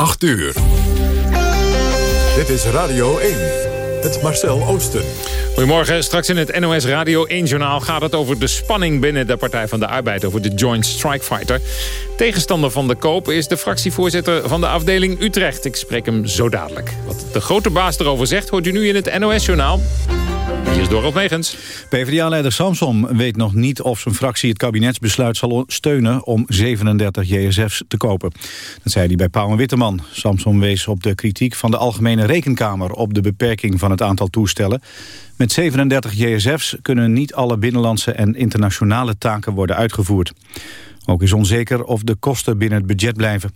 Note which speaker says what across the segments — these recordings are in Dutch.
Speaker 1: 8 uur. Dit is Radio 1. Het Marcel Oosten.
Speaker 2: Goedemorgen. Straks in het NOS Radio 1-journaal gaat het over de spanning binnen de Partij van de Arbeid... over de Joint Strike Fighter. Tegenstander van de koop is de fractievoorzitter van de afdeling Utrecht. Ik spreek hem zo dadelijk. Wat de grote baas erover zegt, hoort u nu in het NOS-journaal. Dorot.
Speaker 3: PvdA-leider Samsom weet nog niet of zijn fractie het kabinetsbesluit zal steunen om 37 JSF's te kopen. Dat zei hij bij Pauw en Witteman. Samsom wees op de kritiek van de Algemene Rekenkamer op de beperking van het aantal toestellen. Met 37 JSF's kunnen niet alle binnenlandse en internationale taken worden uitgevoerd. Ook is onzeker of de kosten binnen het budget blijven.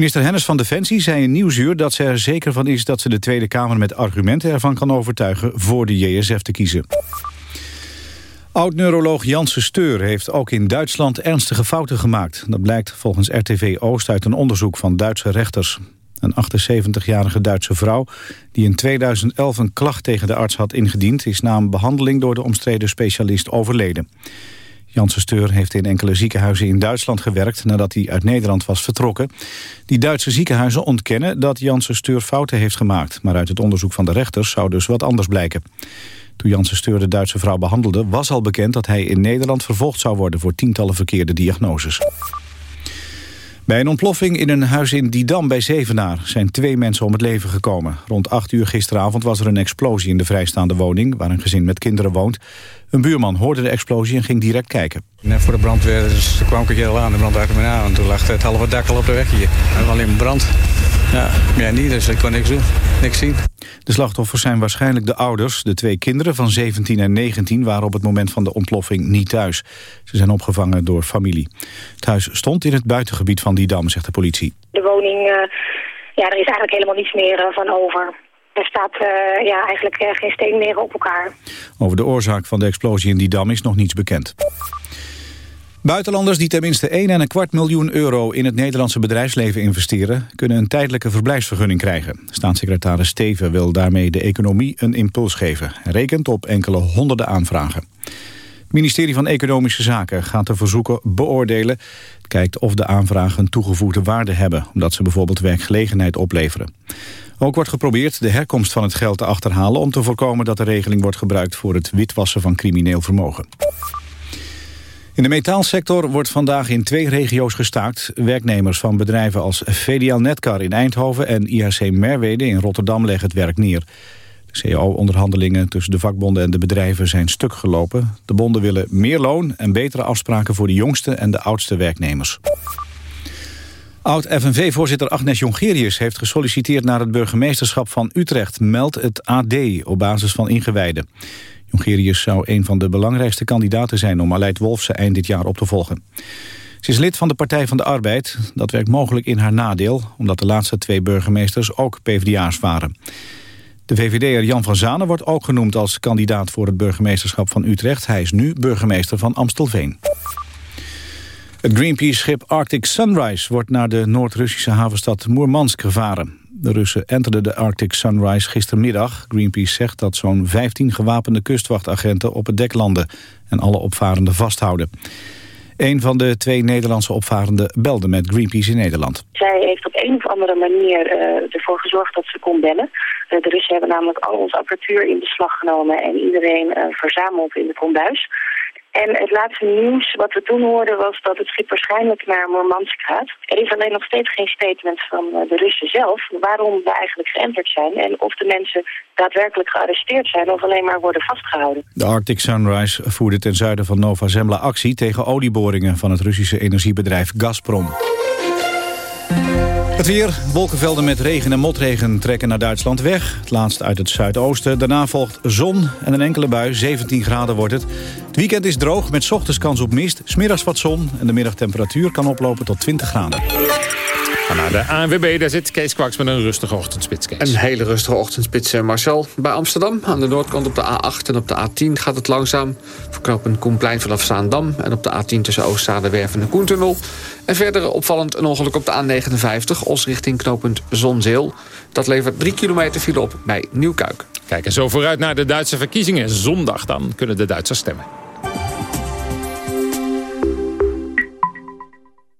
Speaker 3: Minister Hennis van Defensie zei in Nieuwsuur dat ze er zeker van is dat ze de Tweede Kamer met argumenten ervan kan overtuigen voor de JSF te kiezen. Oud-neuroloog Janssen Steur heeft ook in Duitsland ernstige fouten gemaakt. Dat blijkt volgens RTV Oost uit een onderzoek van Duitse rechters. Een 78-jarige Duitse vrouw die in 2011 een klacht tegen de arts had ingediend... is na een behandeling door de omstreden specialist overleden. Janssen Steur heeft in enkele ziekenhuizen in Duitsland gewerkt... nadat hij uit Nederland was vertrokken. Die Duitse ziekenhuizen ontkennen dat Janssen Steur fouten heeft gemaakt. Maar uit het onderzoek van de rechters zou dus wat anders blijken. Toen Janssen Steur de Duitse vrouw behandelde... was al bekend dat hij in Nederland vervolgd zou worden... voor tientallen verkeerde diagnoses. Bij een ontploffing in een huis in Didam bij Zevenaar zijn twee mensen om het leven gekomen. Rond 8 uur gisteravond was er een explosie in de vrijstaande woning waar een gezin met kinderen woont. Een buurman hoorde de explosie en ging direct kijken.
Speaker 4: Net voor de brandweer dus kwam ik heel aan, de brand me aan. En toen lag het halve dak al op de weg hier. En alleen brand. Ja, ja, niet, dus ik kon niks doen, niks zien.
Speaker 3: De slachtoffers zijn waarschijnlijk de ouders. De twee kinderen van 17 en 19 waren op het moment van de ontploffing niet thuis. Ze zijn opgevangen door familie. Het huis stond in het buitengebied van die dam, zegt de politie.
Speaker 5: De woning, uh, ja, er is eigenlijk helemaal niets meer uh, van over. Er staat uh, ja, eigenlijk geen steen meer op elkaar.
Speaker 3: Over de oorzaak van de explosie in die dam is nog niets bekend. Buitenlanders die tenminste 1,25 kwart miljoen euro in het Nederlandse bedrijfsleven investeren, kunnen een tijdelijke verblijfsvergunning krijgen. Staatssecretaris Steven wil daarmee de economie een impuls geven. Rekent op enkele honderden aanvragen. Het ministerie van Economische Zaken gaat de verzoeken beoordelen. Kijkt of de aanvragen toegevoegde waarde hebben, omdat ze bijvoorbeeld werkgelegenheid opleveren. Ook wordt geprobeerd de herkomst van het geld te achterhalen... om te voorkomen dat de regeling wordt gebruikt voor het witwassen van crimineel vermogen. In de metaalsector wordt vandaag in twee regio's gestaakt. Werknemers van bedrijven als VDL Netcar in Eindhoven en IHC Merwede in Rotterdam leggen het werk neer. De CAO-onderhandelingen tussen de vakbonden en de bedrijven zijn stuk gelopen. De bonden willen meer loon en betere afspraken voor de jongste en de oudste werknemers. Oud-FNV-voorzitter Agnes Jongerius heeft gesolliciteerd naar het burgemeesterschap van Utrecht, meldt het AD op basis van ingewijden. Jongerius zou een van de belangrijkste kandidaten zijn om Aleid Wolfse eind dit jaar op te volgen. Ze is lid van de Partij van de Arbeid. Dat werkt mogelijk in haar nadeel, omdat de laatste twee burgemeesters ook PvdA's waren. De VVD'er Jan van Zanen wordt ook genoemd als kandidaat voor het burgemeesterschap van Utrecht. Hij is nu burgemeester van Amstelveen. Het Greenpeace-schip Arctic Sunrise wordt naar de Noord-Russische havenstad Moermansk gevaren. De Russen enterden de Arctic Sunrise gistermiddag. Greenpeace zegt dat zo'n 15 gewapende kustwachtagenten op het dek landen... en alle opvarenden vasthouden. Een van de twee Nederlandse opvarenden belde met Greenpeace in Nederland.
Speaker 5: Zij heeft op een of andere manier uh, ervoor gezorgd dat ze kon bellen. Uh, de Russen hebben namelijk al onze apparatuur in beslag genomen... en iedereen uh, verzameld in de kombuis. En het laatste nieuws wat we toen hoorden was dat het schip waarschijnlijk naar Murmansk gaat. Er is alleen nog steeds geen statement van eh, de Russen zelf waarom we eigenlijk geënterd zijn. En of de mensen daadwerkelijk gearresteerd zijn of alleen maar worden vastgehouden.
Speaker 3: De Arctic Sunrise voerde ten zuiden van Nova Zembla actie tegen olieboringen van het Russische energiebedrijf Gazprom. Het weer, wolkenvelden met regen en motregen trekken naar Duitsland weg. Het laatst uit het zuidoosten. Daarna volgt zon en een enkele bui. 17 graden wordt het. Het weekend is droog met ochtends kans op mist. Smiddags wat zon en de middagtemperatuur kan oplopen tot 20 graden.
Speaker 2: Naar de ANWB, daar zit Kees Kwaks met een rustige ochtendspits. Kees.
Speaker 6: Een hele rustige ochtendspits, eh, Marcel. Bij Amsterdam, aan de noordkant op de A8 en op de A10 gaat het langzaam. Verknopen Koenplein vanaf Zaandam en op de A10 tussen Oostzaadewerf en de Koentunnel. En verder opvallend een ongeluk op de A59, Os richting knooppunt Zonzeel. Dat levert 3 kilometer file op bij Nieuwkuik.
Speaker 2: Kijk, en zo vooruit naar de Duitse verkiezingen. Zondag dan kunnen de Duitsers stemmen.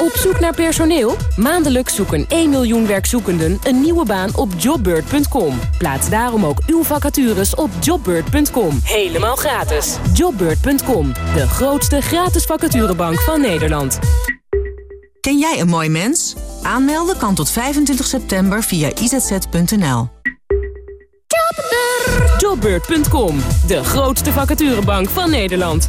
Speaker 7: Op zoek naar personeel? Maandelijks zoeken 1 miljoen werkzoekenden een nieuwe baan op jobbird.com. Plaats daarom ook uw vacatures op jobbird.com. Helemaal gratis. Jobbird.com, de grootste gratis vacaturebank van Nederland.
Speaker 8: Ken jij een mooi mens? Aanmelden kan tot 25 september via izz.nl.
Speaker 7: Jobbird.com, de grootste vacaturebank van Nederland.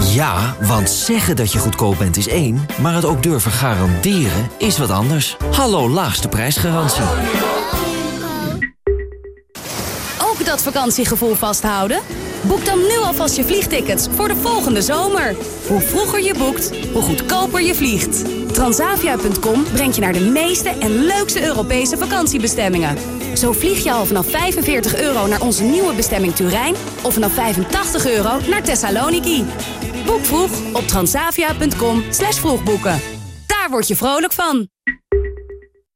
Speaker 9: Ja, want zeggen dat je goedkoop bent is één, maar het ook durven garanderen is wat anders. Hallo laagste prijsgarantie.
Speaker 10: Ook dat vakantiegevoel vasthouden? Boek dan nu alvast je vliegtickets voor de volgende zomer. Hoe vroeger je boekt, hoe goedkoper je vliegt. Transavia.com brengt je naar de meeste en leukste Europese vakantiebestemmingen. Zo vlieg je al vanaf 45 euro naar onze nieuwe bestemming Turijn... of vanaf 85 euro naar Thessaloniki. Boek vroeg op transavia.com slash vroegboeken. Daar word je vrolijk van.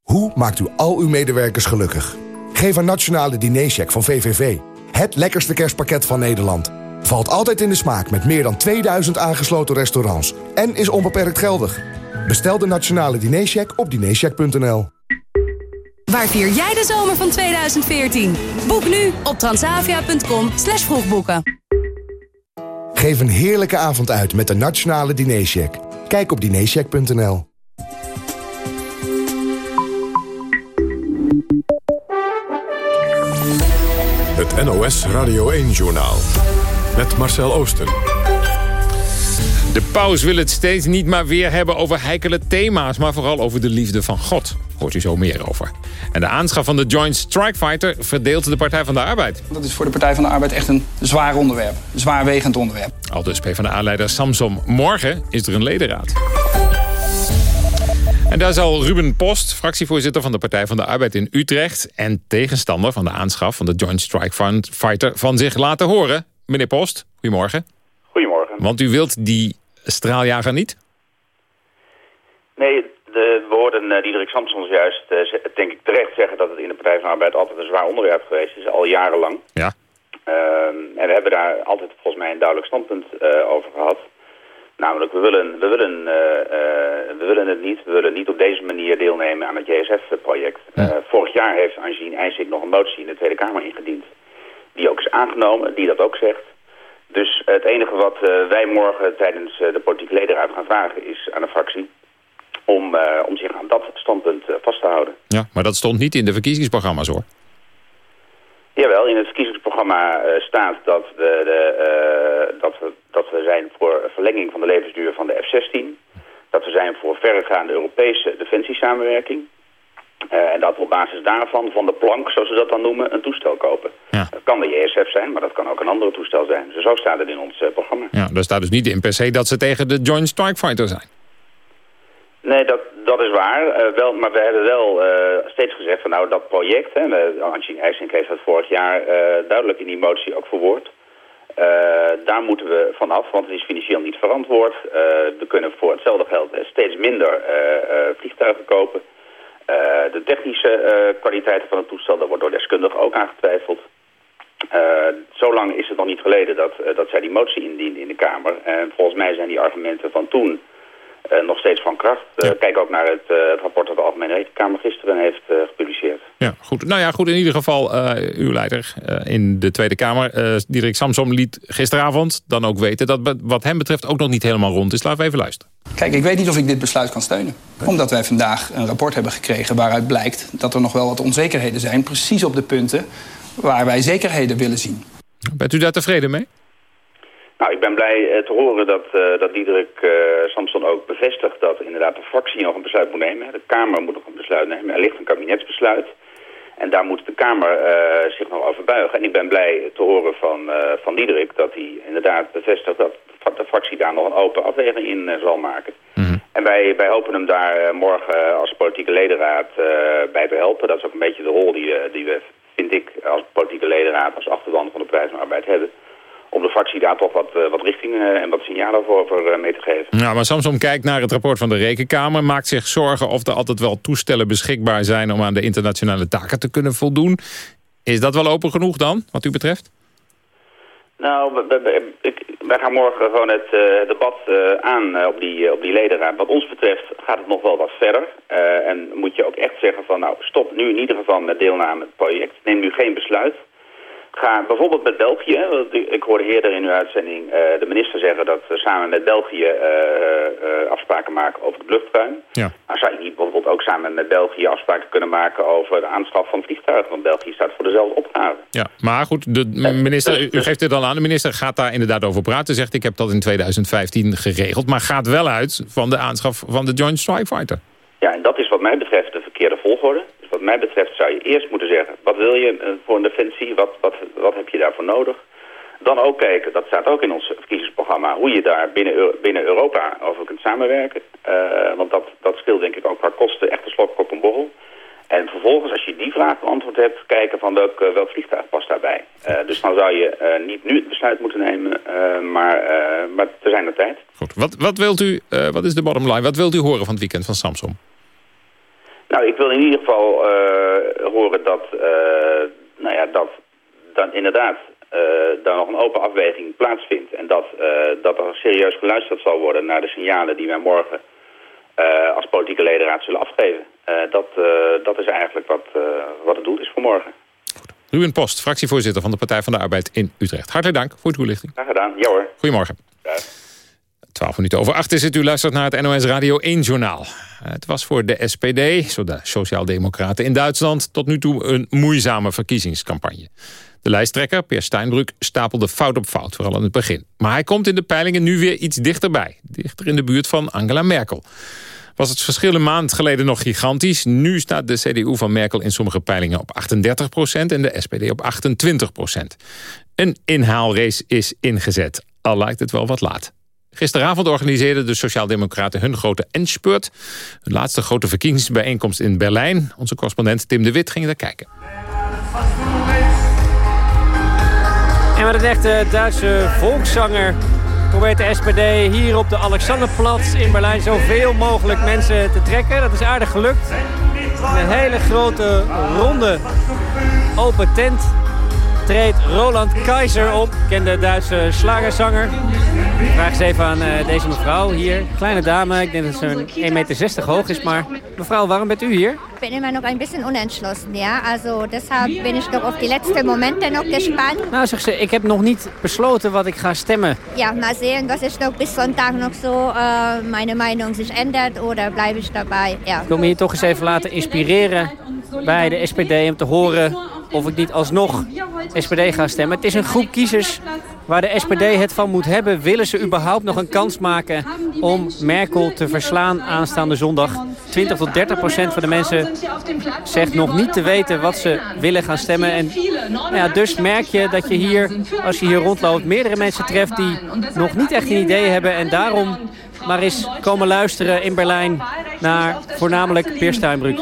Speaker 11: Hoe maakt u al uw medewerkers gelukkig? Geef een nationale dinercheck van VVV. Het lekkerste kerstpakket van Nederland. Valt altijd in de smaak met meer dan 2000 aangesloten restaurants. En is onbeperkt geldig. Bestel de nationale dinercheck op dinercheck.nl.
Speaker 10: Waar vier jij de zomer van 2014? Boek nu op transavia.com slash vroegboeken.
Speaker 11: Geef een heerlijke avond uit met de nationale dinercheck. Kijk op dinercheck.nl.
Speaker 1: Het NOS Radio 1-journaal. Met Marcel Oosten.
Speaker 2: De paus wil het steeds niet maar weer hebben over heikele thema's... maar vooral over de liefde van God. Hoort u zo meer over. En de aanschaf van de Joint Strike Fighter verdeelt de Partij van de Arbeid.
Speaker 12: Dat is voor de Partij van de Arbeid echt een zwaar onderwerp. Een zwaarwegend onderwerp.
Speaker 2: Al dus PvdA-leider Samsom. Morgen is er een ledenraad. En daar zal Ruben Post, fractievoorzitter van de Partij van de Arbeid in Utrecht... en tegenstander van de aanschaf van de Joint Strike Fighter van zich laten horen. Meneer Post, goedemorgen.
Speaker 13: Goedemorgen.
Speaker 2: Want u wilt die straaljager niet?
Speaker 13: Nee, de, we hoorden uh, Diederik Samson juist, uh, denk ik terecht zeggen... dat het in de Partij van de Arbeid altijd een zwaar onderwerp geweest is, al jarenlang.
Speaker 2: Ja.
Speaker 13: Uh, en we hebben daar altijd volgens mij een duidelijk standpunt uh, over gehad. Namelijk, we willen, we, willen, we willen het niet. We willen niet op deze manier deelnemen aan het JSF-project. Ja. vorig jaar heeft Angine IJsik nog een motie in de Tweede Kamer ingediend. Die ook is aangenomen, die dat ook zegt. Dus het enige wat uh, wij morgen tijdens uh, de politieke ledenraad gaan vragen is aan de fractie... om, uh, om zich aan dat standpunt vast te houden.
Speaker 2: Ja, maar dat stond niet in de verkiezingsprogramma's hoor.
Speaker 13: Jawel, in het verkiezingsprogramma staat dat we, de, dat, we, dat we zijn voor verlenging van de levensduur van de F-16. Dat we zijn voor verregaande Europese defensiesamenwerking. Uh, en dat we op basis daarvan, van de plank, zoals ze dat dan noemen, een toestel kopen.
Speaker 2: Ja.
Speaker 13: Dat kan de JSF zijn, maar dat kan ook een andere toestel zijn. Dus zo staat het in ons uh, programma.
Speaker 2: Ja, daar staat dus niet in per se dat ze tegen de Joint Strike Fighter zijn.
Speaker 13: Nee, dat, dat is waar. Uh, wel, maar we hebben wel steeds gezegd van nou dat project, hè, Angine IJsink heeft dat vorig jaar duidelijk in die motie ook verwoord. daar moeten we vanaf, want het is financieel niet verantwoord. we kunnen voor hetzelfde geld steeds minder vliegtuigen kopen. Uh, de technische uh, kwaliteiten van het toestel, daar wordt door deskundigen ook aan getwijfeld. Uh, zo lang is het nog niet geleden dat, dat zij die motie indiende in de Kamer. En volgens mij zijn die argumenten van toen nog steeds van kracht. Ja. Kijk ook naar het, het, rapport dat de Algemene Rekenkamer gisteren heeft gepubliceerd.
Speaker 2: Ja, goed. Nou ja, goed. In ieder geval, uw leider in de Tweede Kamer, Dirk Samsom, liet gisteravond dan ook weten dat wat hem betreft ook nog niet helemaal rond is. Laten we even luisteren.
Speaker 12: Kijk, ik weet niet of ik dit besluit kan steunen. Omdat wij vandaag een rapport hebben gekregen waaruit blijkt... dat er nog wel wat onzekerheden zijn, precies op de punten... waar wij zekerheden willen zien.
Speaker 2: Bent u daar tevreden mee?
Speaker 13: Nou, ik ben blij eh, te horen dat, uh, dat Diederik uh, Samson ook bevestigt dat inderdaad de fractie nog een besluit moet nemen. De Kamer moet nog een besluit nemen. Er ligt een kabinetsbesluit. En daar moet de Kamer zich nog over buigen. En ik ben blij te horen van, van Diederik dat hij inderdaad bevestigt dat de fractie daar nog een open afweging in zal maken. Mhm. En wij, wij hopen hem daar morgen als politieke ledenraad bij te helpen. Dat is ook een beetje de rol die, die we, vind ik, als politieke ledenraad, als achterban van de prijs van arbeid hebben om de fractie daar toch wat, uh, wat richting uh, en wat signalen voor, voor uh, mee te geven.
Speaker 2: Nou, maar Samsom kijkt naar het rapport van de Rekenkamer... maakt zich zorgen of er altijd wel toestellen beschikbaar zijn... om aan de internationale taken te kunnen voldoen. Is dat wel open genoeg dan, wat u betreft?
Speaker 13: Nou, wij gaan morgen gewoon het debat aan op, die, op die ledenraad. Wat ons betreft gaat het nog wel wat verder. en moet je ook echt zeggen van, nou, stop nu in ieder geval met deelname aan het project. Neem nu geen besluit ga bijvoorbeeld met België, want ik hoorde eerder in uw uitzending uh, de minister zeggen dat we samen met België uh, uh, afspraken maken over het luchtruim. Ja. Nou zou je niet bijvoorbeeld ook samen met België afspraken kunnen maken over de aanschaf van vliegtuigen, want België staat voor dezelfde opgave.
Speaker 2: Ja, maar goed, de minister, u geeft dit al aan, de minister gaat daar inderdaad over praten, zegt ik heb dat in 2015 geregeld, maar gaat wel uit van de aanschaf van de Joint Strike Fighter.
Speaker 13: Ja, en dat is wat mij betreft de verkeerde volgorde wat mij betreft zou je eerst moeten zeggen... wat wil je eh, voor een defensie, wat, wat, wat heb je daarvoor nodig? Dan ook kijken, dat staat ook in ons verkiezingsprogramma... hoe je daar binnen, binnen Europa over kunt samenwerken. Uh, want dat, dat scheelt denk ik ook qua kosten echt een slok op een borrel. En vervolgens, als je die vraag beantwoord hebt... kijken van welk, eh, welk vliegtuig past daarbij. Dus dan zou je niet nu het besluit moeten nemen, maar, maar er zijn er tijd.
Speaker 2: Goed. Wat, wat, wilt u, wat is de bottom line? Wat wilt u horen van het weekend van Samsung?
Speaker 13: Nou, ik wil in ieder geval uh, horen dat, uh, nou ja, dat dan inderdaad uh, daar nog een open afweging plaatsvindt. En dat, dat er serieus geluisterd zal worden naar de signalen die wij morgen als politieke ledenraad zullen afgeven. dat, dat is eigenlijk wat, wat het doel is voor morgen.
Speaker 2: Ruben Post, fractievoorzitter van de Partij van de Arbeid in Utrecht. Hartelijk dank voor de toelichting.
Speaker 13: Graag gedaan. Ja hoor.
Speaker 2: Goedemorgen. 12 minuten over 8 is het. U luistert naar het NOS Radio 1-journaal. Het was voor de SPD, zo de Sociaaldemocraten in Duitsland... tot nu toe een moeizame verkiezingscampagne. De lijsttrekker, Peer Steinbrück, stapelde fout op fout, vooral in het begin. Maar hij komt in de peilingen nu weer iets dichterbij. Dichter in de buurt van Angela Merkel. Was het verschil een maand geleden nog gigantisch. Nu staat de CDU van Merkel in sommige peilingen op 38% en de SPD op 28% Een inhaalrace is ingezet, al lijkt het wel wat laat. Gisteravond organiseerden de Sociaaldemocraten hun grote Endspurt. Hun laatste grote verkiezingsbijeenkomst in Berlijn. Onze correspondent Tim de Wit ging daar kijken.
Speaker 14: En met een echte Duitse volkszanger probeert de SPD hier op de Alexanderplatz in Berlijn zoveel mogelijk mensen te trekken. Dat is aardig gelukt. Een hele grote ronde open tent treedt Roland Keizer op. Kende Duitse slagerzanger. vraag eens even aan uh, deze mevrouw hier. Kleine dame, ik denk dat ze een 1,60 meter hoog is. Maar mevrouw, waarom bent u hier?
Speaker 15: Ik ben immer nog een beetje unentschlossen, ja. Also deshalb ben ik nog op die laatste momenten nog gespannt.
Speaker 14: Nou, zegt ze, ik heb nog niet besloten wat ik ga stemmen.
Speaker 15: Ja, maar zien, was is nog bis Sonntag nog zo uh, meine Meinung zich ändert oder blijf ik daarbij. Ja.
Speaker 14: Ik wil me hier toch eens even laten inspireren bij de SPD om te horen of ik niet alsnog SPD ga stemmen. Het is een groep kiezers waar de SPD het van moet hebben. Willen ze überhaupt nog een kans maken om Merkel te verslaan aanstaande zondag? 20 tot 30 procent van de mensen zegt nog niet te weten wat ze willen gaan stemmen. En nou ja, dus merk je dat je hier, als je hier rondloopt, meerdere mensen treft die nog niet echt een idee hebben. En daarom maar eens komen luisteren in Berlijn naar voornamelijk Peer Steinbrück.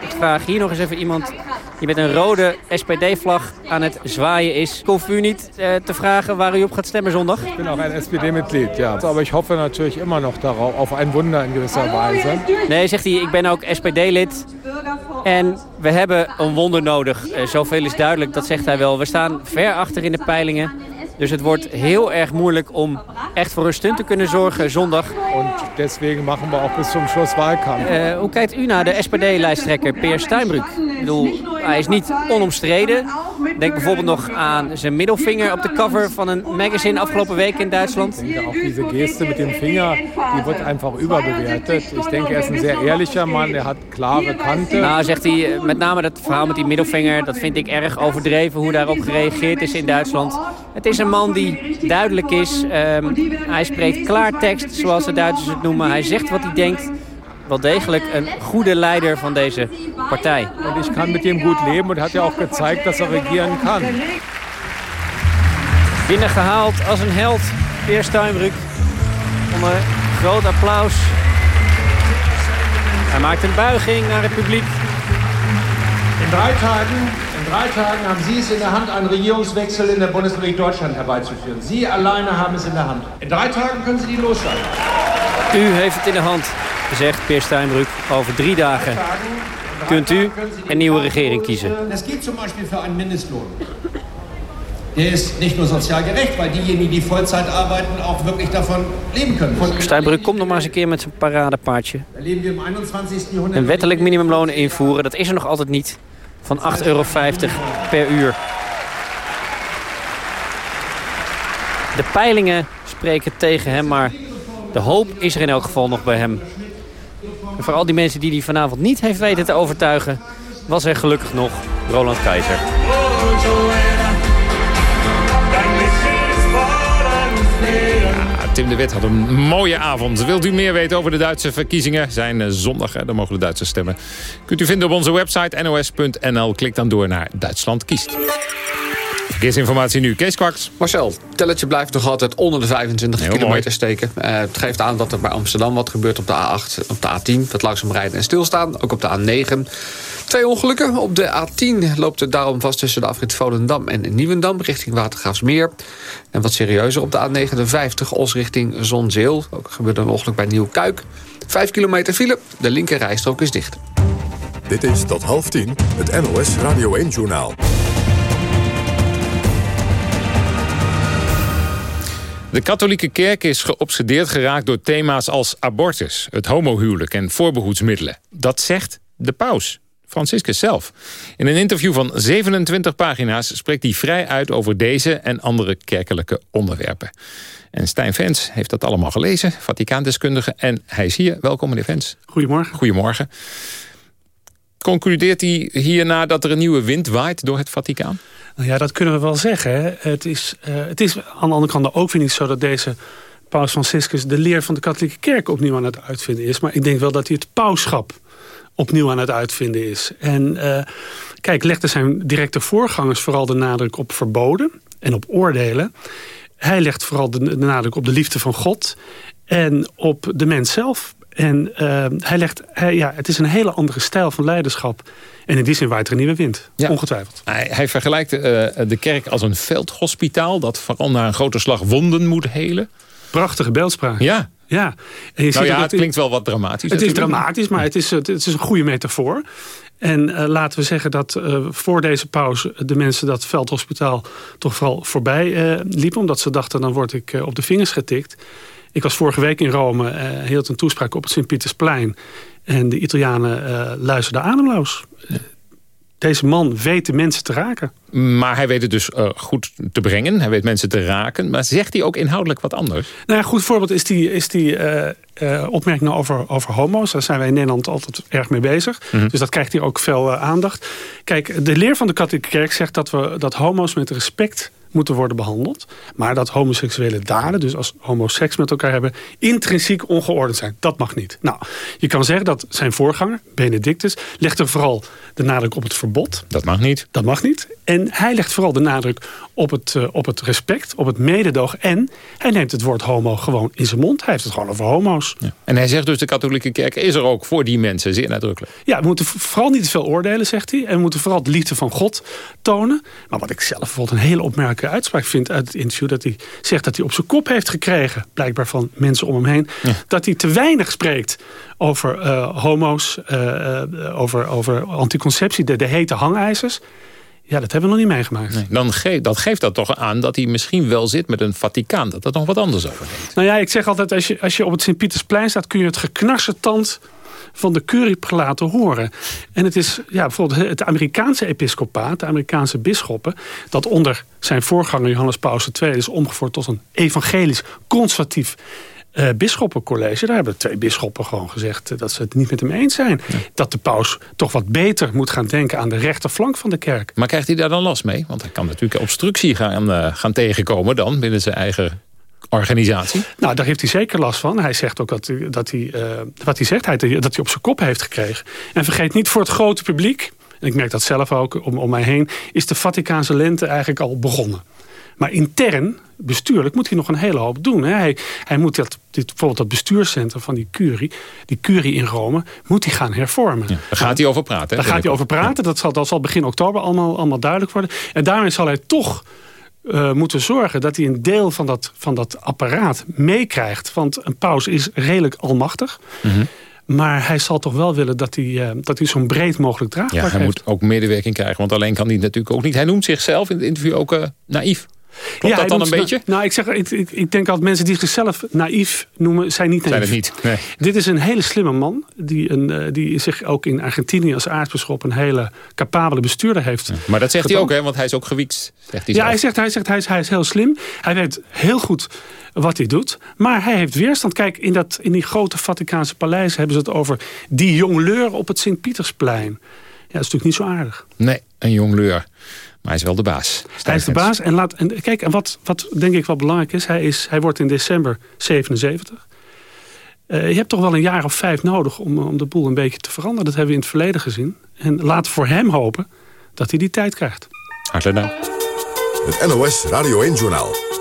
Speaker 14: Ik vraag hier nog eens even iemand die met een rode SPD-vlag aan het zwaaien is. Hoef u niet uh, te vragen waar u op gaat stemmen zondag.
Speaker 16: Ik ben ook een SPD-Mitglied, ja. Maar ik hoffe natuurlijk immer nog darauf, op een Wunder in gewisser Weise.
Speaker 14: Nee, zegt hij, ik ben ook SPD-lid. En we hebben een wonder nodig. Uh, zoveel is duidelijk, dat zegt hij wel. We staan ver achter in de peilingen. Dus het wordt heel erg moeilijk om echt voor een stunt te kunnen zorgen zondag.
Speaker 16: En deswegen maken we ook bis zum Schluss Wahlkampf.
Speaker 14: Uh, hoe kijkt u naar de SPD-lijsttrekker Peer Steinbrück? Ik bedoel, hij is niet onomstreden. Denk bijvoorbeeld nog aan zijn middelvinger op de cover van een magazine afgelopen week in Duitsland.
Speaker 16: Ik denk ook deze geste met dem Finger, die wordt einfach überbewertet. Ik denk, er is een zeer eerlijke man, er hat klare kanten.
Speaker 14: Nou, zegt hij, met name dat verhaal met die middelvinger, dat vind ik erg overdreven hoe daarop gereageerd is in Duitsland. Het is een man die duidelijk is. Ehm, hij spreekt klaartekst, zoals de Duitsers het noemen. Hij zegt wat hij denkt wel degelijk een goede leider van deze partij.
Speaker 16: En ik kan met hem goed leven en had hij ook gezeigt dat hij regeren kan.
Speaker 14: Binnengehaald als een held, Peer Steinbrück. Onder groot applaus. Hij maakt een buiging naar het publiek.
Speaker 17: In drei Tagen, in drei Tagen haben Sie es in der Hand, einen Regierungswechsel in der Bundesrepublik Deutschland herbeizuführen. Sie alleine haben es in der Hand. In drei Tagen können Sie die losschalten.
Speaker 14: U heeft het in de hand, zegt Peer Steinbrück. Over drie dagen kunt u een nieuwe regering kiezen.
Speaker 17: Es geht zum Beispiel für einen Mindestlohn. Der ist nicht nur sozial gerecht, weil diejenigen, die Vollzeit arbeiten, auch wirklich davon leben können. Von
Speaker 14: Steinbrück komt nog maar eens een keer met zijn paradepaardje.
Speaker 17: Da leben wir im 21. Jahrhundert.
Speaker 14: Een wettelijk minimumloon invoeren, dat is er nog altijd niet. Van 8,50 euro per uur. De peilingen spreken tegen hem, maar de hoop is er in elk geval nog bij hem. En voor al die mensen die hij vanavond niet heeft weten te overtuigen... was er gelukkig nog Roland Keizer.
Speaker 2: Tim de Wit had een mooie avond. Wilt u meer weten over de Duitse verkiezingen? Zijn eh, zondag, hè? dan mogen de Duitsers stemmen. Kunt u vinden op onze website nos.nl. Klik dan door naar Duitsland kiest. Verkeersinformatie nu, Kees Kwaks.
Speaker 6: Marcel, telletje blijft nog altijd onder de 25
Speaker 2: Heel
Speaker 6: kilometer
Speaker 2: mooi.
Speaker 6: steken. Eh, het geeft aan dat er bij Amsterdam wat gebeurt op de A8, op de A10. Dat langzaam rijden en stilstaan, ook op de A9. Twee ongelukken. Op de A10 loopt het daarom vast tussen de afrit Volendam en Nieuwendam... richting Watergraafsmeer. En wat serieuzer op de A59, Os richting Zonzeel. Ook gebeurde een ongeluk bij Nieuwkuik. Vijf kilometer file, de linker rijstrook is dicht.
Speaker 1: Dit is tot half tien het NOS Radio 1-journaal.
Speaker 2: De katholieke kerk is geobsedeerd geraakt door thema's als abortus, het homohuwelijk en voorbehoedsmiddelen. Dat zegt de paus, Franciscus zelf. In een interview van 27 pagina's spreekt hij vrij uit over deze en andere kerkelijke onderwerpen. En Stijn Vens heeft dat allemaal gelezen, Vaticaandeskundige. En hij is hier. Welkom meneer Vens.
Speaker 18: Goedemorgen.
Speaker 2: Goedemorgen. Concludeert hij hierna dat er een nieuwe wind waait door het Vaticaan?
Speaker 18: Nou ja, dat kunnen we wel zeggen. Het is, eh, het is aan de andere kant ook weer niet zo dat deze paus Franciscus... de leer van de katholieke kerk opnieuw aan het uitvinden is. Maar ik denk wel dat hij het pauschap opnieuw aan het uitvinden is. En uh, kijk, legde zijn directe voorgangers vooral de nadruk op verboden en op oordelen. Hij legt vooral de nadruk op de liefde van God en op de mens zelf. En uh, hij legt, hij, ja, het is een hele andere stijl van leiderschap. En in die zin waait er een nieuwe wind, ja. ongetwijfeld.
Speaker 2: Hij, hij vergelijkt uh, de kerk als een veldhospitaal... dat vooral na een grote slag wonden moet helen.
Speaker 18: Prachtige beeldspraak.
Speaker 2: Ja.
Speaker 18: Ja,
Speaker 2: en je nou ja, het klinkt wel wat dramatisch.
Speaker 18: Het is dramatisch, maar het is, het is een goede metafoor. En uh, laten we zeggen dat uh, voor deze pauze de mensen dat veldhospitaal toch vooral voorbij uh, liepen. Omdat ze dachten, dan word ik op de vingers getikt. Ik was vorige week in Rome, hield een toespraak op het Sint-Pietersplein. En de Italianen luisterden ademloos. Deze man weet de mensen te raken.
Speaker 2: Maar hij weet het dus uh, goed te brengen. Hij weet mensen te raken. Maar zegt hij ook inhoudelijk wat anders?
Speaker 18: Nou, een goed voorbeeld is die, is die uh, uh, opmerking over, over homo's. Daar zijn wij in Nederland altijd erg mee bezig. Mm -hmm. Dus dat krijgt hier ook veel aandacht. Kijk, de leer van de katholieke kerk zegt dat, we, dat homo's met respect moeten worden behandeld. Maar dat homoseksuele daden, dus als homoseks met elkaar hebben... intrinsiek ongeordend zijn. Dat mag niet. Nou, je kan zeggen dat zijn voorganger, Benedictus... legt er vooral de nadruk op het verbod.
Speaker 2: Dat mag niet.
Speaker 18: Dat mag niet. En hij legt vooral de nadruk op het, uh, op het respect, op het mededoog. En hij neemt het woord homo gewoon in zijn mond. Hij heeft het gewoon over homo's.
Speaker 2: Ja. En hij zegt dus de katholieke kerk is er ook voor die mensen, zeer nadrukkelijk.
Speaker 18: Ja, we moeten vooral niet te veel oordelen, zegt hij. En we moeten vooral de liefde van God tonen. Maar wat ik zelf bijvoorbeeld een hele opmerkelijke uitspraak vind uit het interview... dat hij zegt dat hij op zijn kop heeft gekregen, blijkbaar van mensen om hem heen... Ja. dat hij te weinig spreekt over uh, homo's, uh, over, over anticonceptie, de, de hete hangijzers... Ja, dat hebben we nog niet meegemaakt.
Speaker 2: Nee, dan geeft, dat geeft dat toch aan dat hij misschien wel zit met een Vaticaan. Dat dat nog wat anders over denkt.
Speaker 18: Nou ja, ik zeg altijd, als je, als je op het Sint-Pietersplein staat... kun je het geknarse tand van de curie laten horen. En het is ja, bijvoorbeeld het Amerikaanse episcopaat, de Amerikaanse bisschoppen... dat onder zijn voorganger Johannes Paus II is omgevormd tot een evangelisch, conservatief uh, bisschoppencollege. Daar hebben twee bisschoppen gewoon gezegd eh, dat ze het niet met hem eens zijn. Dat de paus toch wat beter moet gaan denken aan de rechterflank van de kerk.
Speaker 2: Maar krijgt hij daar dan last mee? Want hij kan natuurlijk obstructie gaan, uh, gaan tegenkomen dan binnen zijn eigen organisatie?
Speaker 18: Nou, daar heeft hij zeker last van. Hij zegt ook dat, dat hij, wat hij zegt, hij, dat hij op zijn kop heeft gekregen. En vergeet niet voor het grote publiek, en ik merk dat zelf ook om, om mij heen, is de Vaticaanse lente eigenlijk al begonnen. Maar intern, bestuurlijk, moet hij nog een hele hoop doen. Hè? Hij, hij moet dat, dit, bijvoorbeeld dat bestuurscentrum van die curie... die curie in Rome, moet hij gaan hervormen.
Speaker 2: daar gaat hij over praten.
Speaker 18: Daar gaat hij over praten. Dat, zal, dat zal begin oktober allemaal, allemaal duidelijk worden. En daarmee zal hij toch uh, moeten zorgen dat hij een deel van dat, van dat apparaat meekrijgt. Want een paus is redelijk almachtig. Mhm. Maar hij zal toch wel willen dat hij, uh, dat hij zo'n breed mogelijk draagbaar
Speaker 2: ja, hij moet ook medewerking krijgen. Want alleen kan hij natuurlijk ook niet. Hij noemt zichzelf in het interview ook uh, naïef. Klopt ja, dat dan een beetje?
Speaker 18: Nou, ik, zeg, ik, ik, ik, denk dat mensen die zichzelf naïef noemen, zijn niet naïef.
Speaker 2: Zijn het niet, nee.
Speaker 18: Dit is een hele slimme man, die, een, uh, die zich ook in Argentinië als aartsbisschop een hele capabele bestuurder heeft.
Speaker 2: maar dat zegt hij ook, hè? want hij is ook gewiekt. Zegt hij
Speaker 18: ja, hij zegt, hij, zegt hij, is, hij is heel slim. Hij weet heel goed wat hij doet. Maar hij heeft weerstand. Kijk, in, dat, in die grote Vaticaanse paleis hebben ze het over die jongleur op het Sint-Pietersplein. Ja, dat is natuurlijk niet zo aardig.
Speaker 2: Nee, een jongleur. Maar hij is wel de baas.
Speaker 18: Hij is de baas. En, laat, en kijk, en wat, wat denk ik wel belangrijk is hij, is... hij wordt in december 77. Uh, je hebt toch wel een jaar of vijf nodig om, om de boel een beetje te veranderen. Dat hebben we in het verleden gezien. En laten voor hem hopen dat hij die tijd krijgt.
Speaker 2: Hartelijk dank.
Speaker 1: Het NOS Radio 1 Journaal.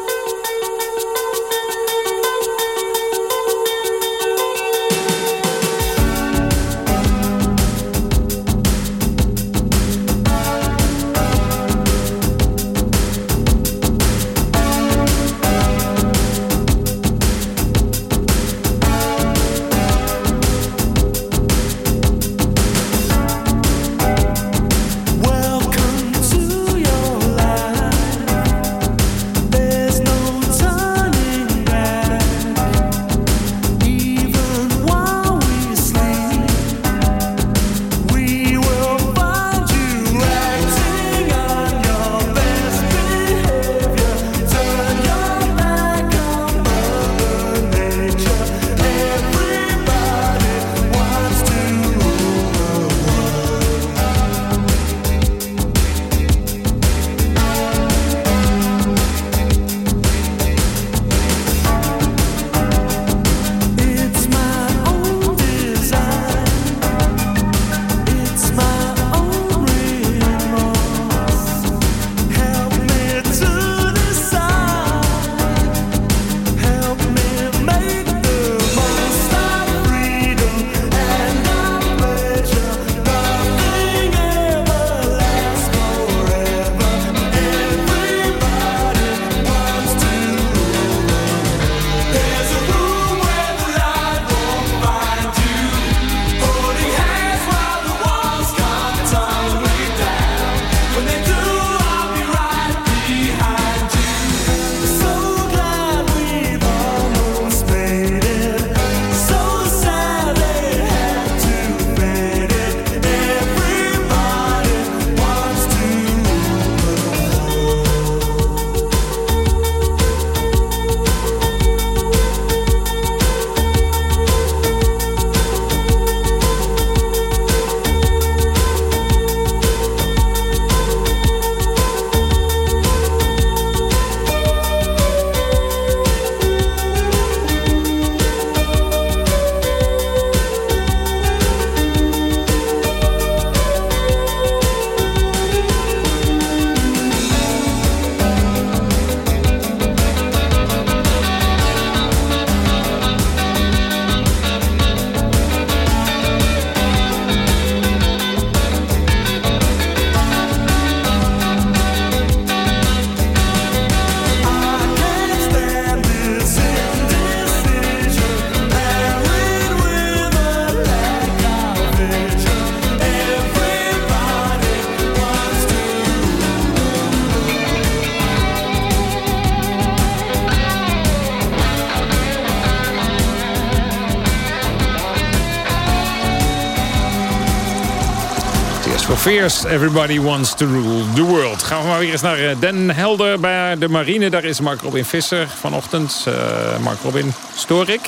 Speaker 2: Chauffeurs, everybody wants to rule the world. Gaan we maar weer eens naar eh, Den Helder bij de marine. Daar is Mark Robin Visser vanochtend. Uh, Mark Robin, stoor ik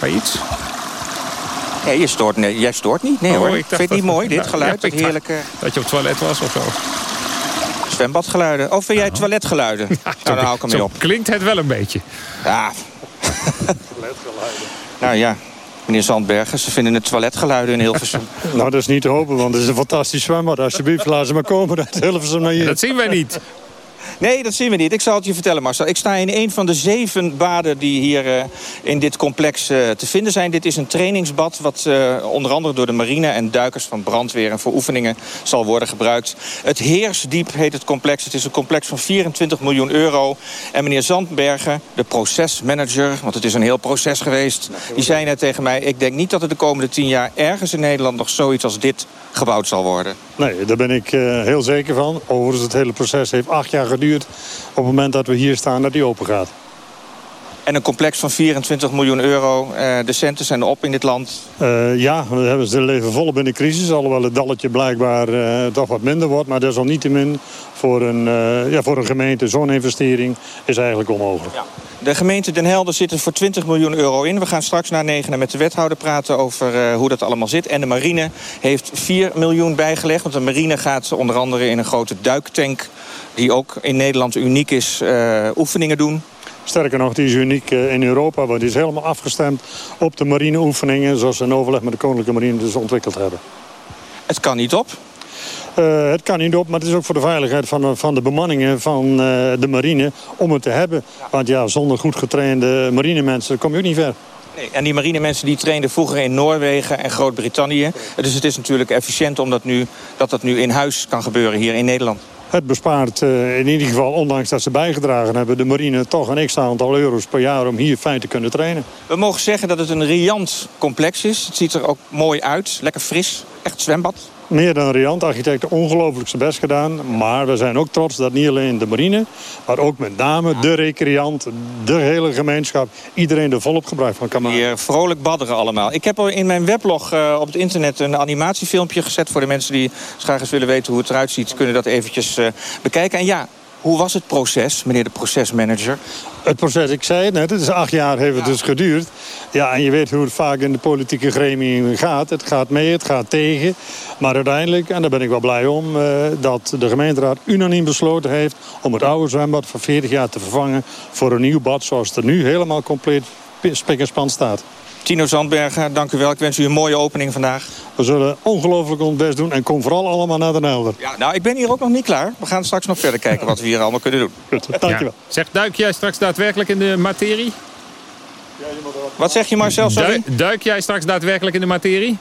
Speaker 2: bij iets?
Speaker 19: Nee, je stoort, nee, jij stoort niet. Nee oh, hoor, ik vind het niet mooi, dit geluid. het heerlijke...
Speaker 2: Dat je op het toilet was of zo.
Speaker 19: Zwembadgeluiden. Of vind jij toiletgeluiden? Ja, nou, dan hou ik hem op.
Speaker 2: klinkt het wel een beetje.
Speaker 19: Ja. Toiletgeluiden. nou ja, Meneer Zandbergen, ze vinden het toiletgeluiden in Hilversum.
Speaker 20: nou, dat is niet te hopen, want het is een fantastisch zwembad. Alsjeblieft, laat ze maar komen uit Hilversum naar hier.
Speaker 2: Dat zien wij niet.
Speaker 19: Nee, dat zien we niet. Ik zal het je vertellen, Marcel. Ik sta in een van de zeven baden die hier uh, in dit complex uh, te vinden zijn. Dit is een trainingsbad wat uh, onder andere door de marine en duikers van brandweer... en voor oefeningen zal worden gebruikt. Het Heersdiep heet het complex. Het is een complex van 24 miljoen euro. En meneer Zandbergen, de procesmanager, want het is een heel proces geweest... die zei net tegen mij, ik denk niet dat er de komende tien jaar... ergens in Nederland nog zoiets als dit gebouwd zal worden.
Speaker 20: Nee, daar ben ik heel zeker van. Overigens, het hele proces heeft acht jaar geduurd op het moment dat we hier staan dat die open gaat.
Speaker 19: En een complex van 24 miljoen euro. Uh, de centen zijn op in dit land.
Speaker 20: Uh, ja, we hebben ze leven volop in de crisis. Alhoewel het dalletje blijkbaar uh, toch wat minder wordt. Maar desalniettemin voor een, ja, voor een gemeente zo'n investering is eigenlijk onmogelijk. Ja.
Speaker 19: De gemeente Den Helder zit er voor 20 miljoen euro in. We gaan straks na negenen met de wethouder praten over hoe dat allemaal zit. En de marine heeft 4 miljoen bijgelegd. Want de marine gaat onder andere in een grote duiktank... die ook in Nederland uniek is, oefeningen doen.
Speaker 20: Sterker nog, die is uniek eh, in Europa. Want die is helemaal afgestemd op de marineoefeningen... zoals ze in overleg met de Koninklijke Marine dus ontwikkeld hebben.
Speaker 19: Het kan niet op?
Speaker 20: Uh, het kan niet op, maar het is ook voor de veiligheid van, van de bemanningen van uh, de marine om het te hebben. Want ja, zonder goed getrainde marinemensen kom je ook niet ver.
Speaker 19: Nee, en die marinemensen die trainden vroeger in Noorwegen en Groot-Brittannië. Dus het is natuurlijk efficiënt om dat, nu, dat dat nu in huis kan gebeuren hier in Nederland.
Speaker 20: Het bespaart uh, in ieder geval, ondanks dat ze bijgedragen hebben... de marine toch een x aantal euro's per jaar om hier fijn te kunnen trainen.
Speaker 19: We mogen zeggen dat het een riant complex is. Het ziet er ook mooi uit, lekker fris, echt zwembad
Speaker 20: meer dan riant. Architecten ongelooflijk zijn best gedaan. Maar we zijn ook trots dat niet alleen de marine... maar ook met name de recreant, de hele gemeenschap... iedereen er volop gebruik van kan maken.
Speaker 19: Hier vrolijk badderen allemaal. Ik heb in mijn weblog uh, op het internet een animatiefilmpje gezet... voor de mensen die graag eens willen weten hoe het eruit ziet... kunnen dat eventjes uh, bekijken. En ja, hoe was het proces, meneer de procesmanager?
Speaker 20: Het proces, ik zei het net, het is acht jaar heeft het dus geduurd. Ja, en je weet hoe het vaak in de politieke gremien gaat. Het gaat mee, het gaat tegen. Maar uiteindelijk, en daar ben ik wel blij om... Uh, dat de gemeenteraad unaniem besloten heeft... om het oude zwembad van 40 jaar te vervangen... voor een nieuw bad zoals het er nu helemaal compleet en span staat.
Speaker 19: Tino Zandbergen, dank u wel. Ik wens u een mooie opening vandaag.
Speaker 20: We zullen ongelooflijk ons best doen en kom vooral allemaal naar de Helder.
Speaker 19: Ja, nou, ik ben hier ook nog niet klaar. We gaan straks nog verder kijken wat we hier allemaal kunnen doen.
Speaker 20: Goed, dankjewel.
Speaker 2: Ja. Zeg, duik jij straks daadwerkelijk in de materie?
Speaker 19: Wat zeg je Marcel, sorry?
Speaker 2: Duik, jij straks daadwerkelijk in de materie?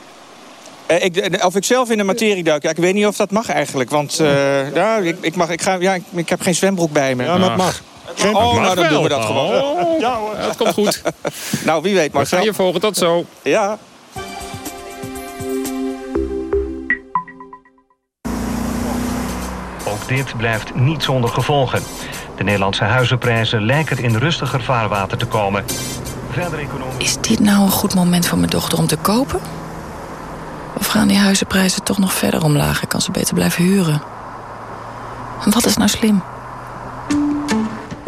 Speaker 19: Uh, ik, of ik zelf in de materie duik, ja, ik weet niet of dat mag eigenlijk. Want uh, ja, ik, ik, mag, ik, ga, ja, ik, ik, heb geen zwembroek bij me.
Speaker 20: Ja, dat mag.
Speaker 19: Geen... Oh, nou dan doen we dat gewoon.
Speaker 2: Oh, ja hoor. Dat komt goed.
Speaker 19: nou, wie weet, Marcel.
Speaker 2: We gaan je volgen, tot zo.
Speaker 19: Ja.
Speaker 21: Ook dit blijft niet zonder gevolgen. De Nederlandse huizenprijzen lijken in rustiger vaarwater te komen.
Speaker 22: Verder economisch... Is dit nou een goed moment voor mijn dochter om te kopen? Of gaan die huizenprijzen toch nog verder omlaag? Ik kan ze beter blijven huren. Wat is nou slim?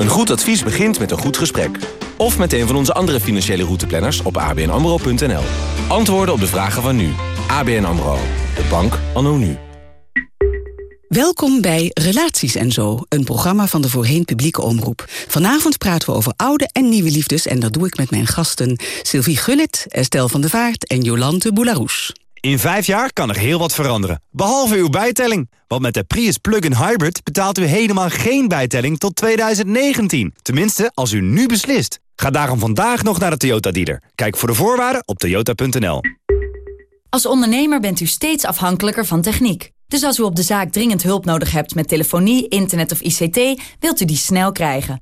Speaker 23: Een goed advies begint met een goed gesprek. Of met een van onze andere financiële routeplanners op abnamro.nl. Antwoorden op de vragen van nu. ABN AMRO. De bank anno nu.
Speaker 24: Welkom bij Relaties en Zo, een programma van de voorheen publieke omroep. Vanavond praten we over oude en nieuwe liefdes... en dat doe ik met mijn gasten Sylvie Gullit, Estelle van der Vaart en Jolante Boularoes.
Speaker 25: In vijf jaar kan er heel wat veranderen, behalve uw bijtelling. Want met de Prius Plug-in Hybrid betaalt u helemaal geen bijtelling tot 2019. Tenminste, als u nu beslist. Ga daarom vandaag nog naar de Toyota dealer. Kijk voor de voorwaarden op toyota.nl.
Speaker 26: Als ondernemer bent u steeds afhankelijker van techniek. Dus als u op de zaak dringend hulp nodig hebt met telefonie, internet of ICT... wilt u die snel krijgen.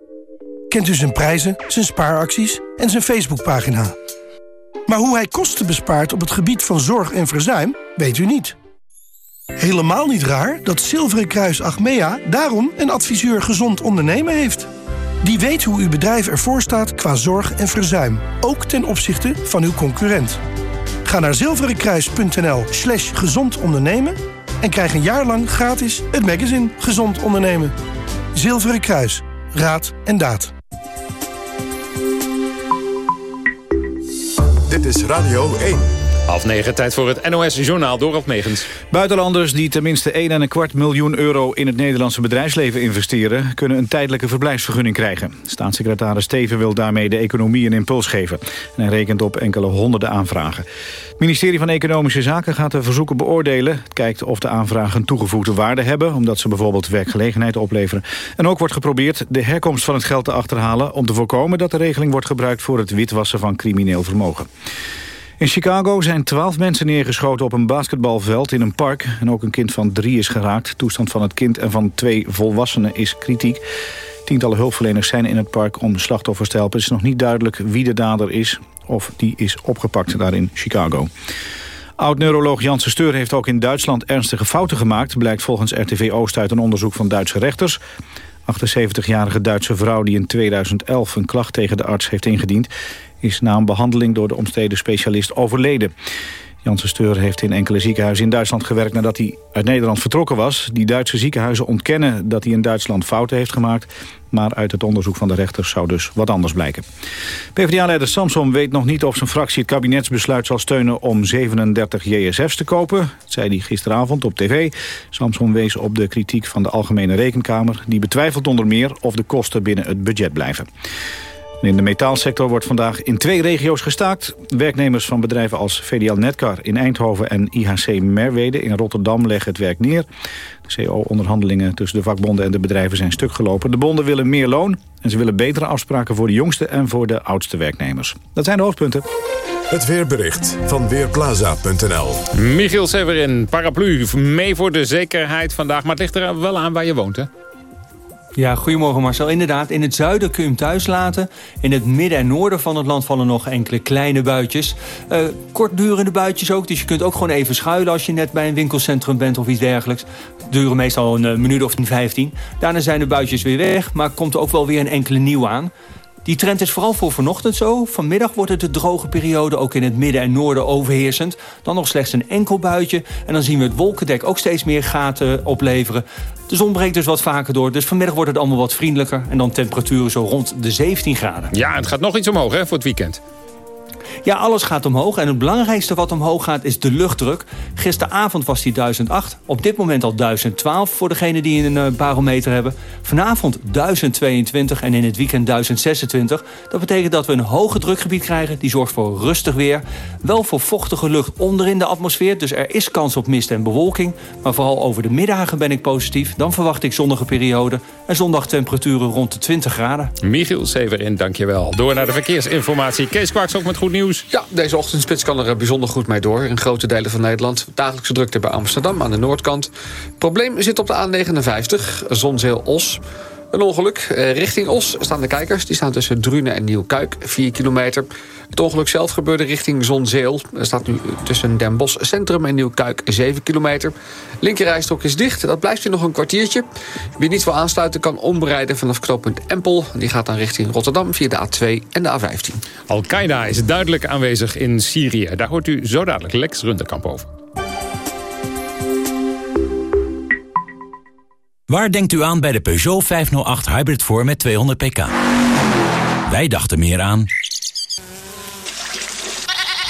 Speaker 27: Kent u zijn prijzen, zijn spaaracties en zijn Facebookpagina. Maar hoe hij kosten bespaart op het gebied van zorg en verzuim, weet u niet. Helemaal niet raar dat Zilveren Kruis Achmea daarom een adviseur gezond ondernemen heeft. Die weet hoe uw bedrijf ervoor staat qua zorg en verzuim, ook ten opzichte van uw concurrent. Ga naar zilverenkruis.nl slash gezond ondernemen en krijg een jaar lang gratis het magazine Gezond Ondernemen. Zilveren Kruis. Raad en daad.
Speaker 1: Is Radio 1.
Speaker 2: Half negen, tijd voor het NOS-journaal Dorot Megens.
Speaker 3: Buitenlanders die tenminste 1,25 miljoen euro in het Nederlandse bedrijfsleven investeren... kunnen een tijdelijke verblijfsvergunning krijgen. Staatssecretaris Steven wil daarmee de economie een impuls geven. En hij rekent op enkele honderden aanvragen. Het ministerie van Economische Zaken gaat de verzoeken beoordelen. Het kijkt of de aanvragen toegevoegde waarde hebben... omdat ze bijvoorbeeld werkgelegenheid opleveren. En ook wordt geprobeerd de herkomst van het geld te achterhalen... om te voorkomen dat de regeling wordt gebruikt voor het witwassen van crimineel vermogen. In Chicago zijn twaalf mensen neergeschoten op een basketbalveld in een park. En ook een kind van drie is geraakt. De toestand van het kind en van twee volwassenen is kritiek. Tientallen hulpverleners zijn in het park om slachtoffers te helpen. Het is nog niet duidelijk wie de dader is of die is opgepakt daar in Chicago. Oud-neuroloog Janssen Steur heeft ook in Duitsland ernstige fouten gemaakt... blijkt volgens RTV Oost uit een onderzoek van Duitse rechters. 78-jarige Duitse vrouw die in 2011 een klacht tegen de arts heeft ingediend is na een behandeling door de omstreden specialist overleden. Janssen Steur heeft in enkele ziekenhuizen in Duitsland gewerkt nadat hij uit Nederland vertrokken was. Die Duitse ziekenhuizen ontkennen dat hij in Duitsland fouten heeft gemaakt. Maar uit het onderzoek van de rechters zou dus wat anders blijken. PvdA-leider Samson weet nog niet of zijn fractie het kabinetsbesluit zal steunen om 37 JSF's te kopen. Dat zei hij gisteravond op tv. Samson wees op de kritiek van de Algemene Rekenkamer. Die betwijfelt onder meer of de kosten binnen het budget blijven. In de metaalsector wordt vandaag in twee regio's gestaakt. Werknemers van bedrijven als VDL Netcar in Eindhoven en IHC Merwede in Rotterdam leggen het werk neer. De CO-onderhandelingen tussen de vakbonden en de bedrijven zijn stuk gelopen. De bonden willen meer loon en ze willen betere afspraken voor de jongste en voor de oudste werknemers. Dat zijn de hoofdpunten.
Speaker 1: Het weerbericht van Weerplaza.nl
Speaker 2: Michiel Severin, paraplu, mee voor de zekerheid vandaag. Maar het ligt er wel aan waar je woont, hè?
Speaker 28: Ja, goedemorgen Marcel. Inderdaad, in het zuiden kun je hem thuis laten. In het midden en noorden van het land vallen nog enkele kleine buitjes. Uh, kortdurende buitjes ook, dus je kunt ook gewoon even schuilen... als je net bij een winkelcentrum bent of iets dergelijks. Duren meestal een uh, minuut of 15. Daarna zijn de buitjes weer weg, maar komt er ook wel weer een enkele nieuw aan. Die trend is vooral voor vanochtend zo. Vanmiddag wordt het de droge periode ook in het midden en noorden overheersend. Dan nog slechts een enkel buitje. En dan zien we het wolkendek ook steeds meer gaten opleveren. De zon breekt dus wat vaker door. Dus vanmiddag wordt het allemaal wat vriendelijker. En dan temperaturen zo rond de 17 graden.
Speaker 2: Ja, het gaat nog iets omhoog hè, voor het weekend.
Speaker 28: Ja, alles gaat omhoog. En het belangrijkste wat omhoog gaat is de luchtdruk. Gisteravond was die 1008. Op dit moment al 1012 voor degenen die een uh, barometer hebben. Vanavond 1022 en in het weekend 1026. Dat betekent dat we een hoge drukgebied krijgen. Die zorgt voor rustig weer. Wel voor vochtige lucht onderin de atmosfeer. Dus er is kans op mist en bewolking. Maar vooral over de middagen ben ik positief. Dan verwacht ik zonnige periode. En zondag temperaturen rond de 20 graden.
Speaker 2: Michiel Severin, dankjewel. Door naar de verkeersinformatie. Kees Kwaks ook met goed nieuws.
Speaker 6: Ja, deze ochtendspits kan er eh, bijzonder goed mee door. In grote delen van Nederland. Dagelijkse drukte bij Amsterdam aan de noordkant. Probleem zit op de A59, Zonzeel-Os. Een ongeluk. Eh, richting Os staan de kijkers. Die staan tussen Drunen en Nieuwkuik, 4 kilometer. Het ongeluk zelf gebeurde richting Zonzeel. Er staat nu tussen Den Bosch Centrum en Nieuwkuik 7 kilometer. Linkerrijstok is dicht. Dat blijft hier nog een kwartiertje. Wie niet wil aansluiten kan omrijden vanaf knooppunt Empel. Die gaat dan richting Rotterdam via de A2 en de A15.
Speaker 2: Al-Qaeda is duidelijk aanwezig in Syrië. Daar hoort u zo dadelijk Lex Runderkamp over.
Speaker 29: Waar denkt u aan bij de Peugeot 508 Hybrid voor met 200 pk? Wij dachten meer aan...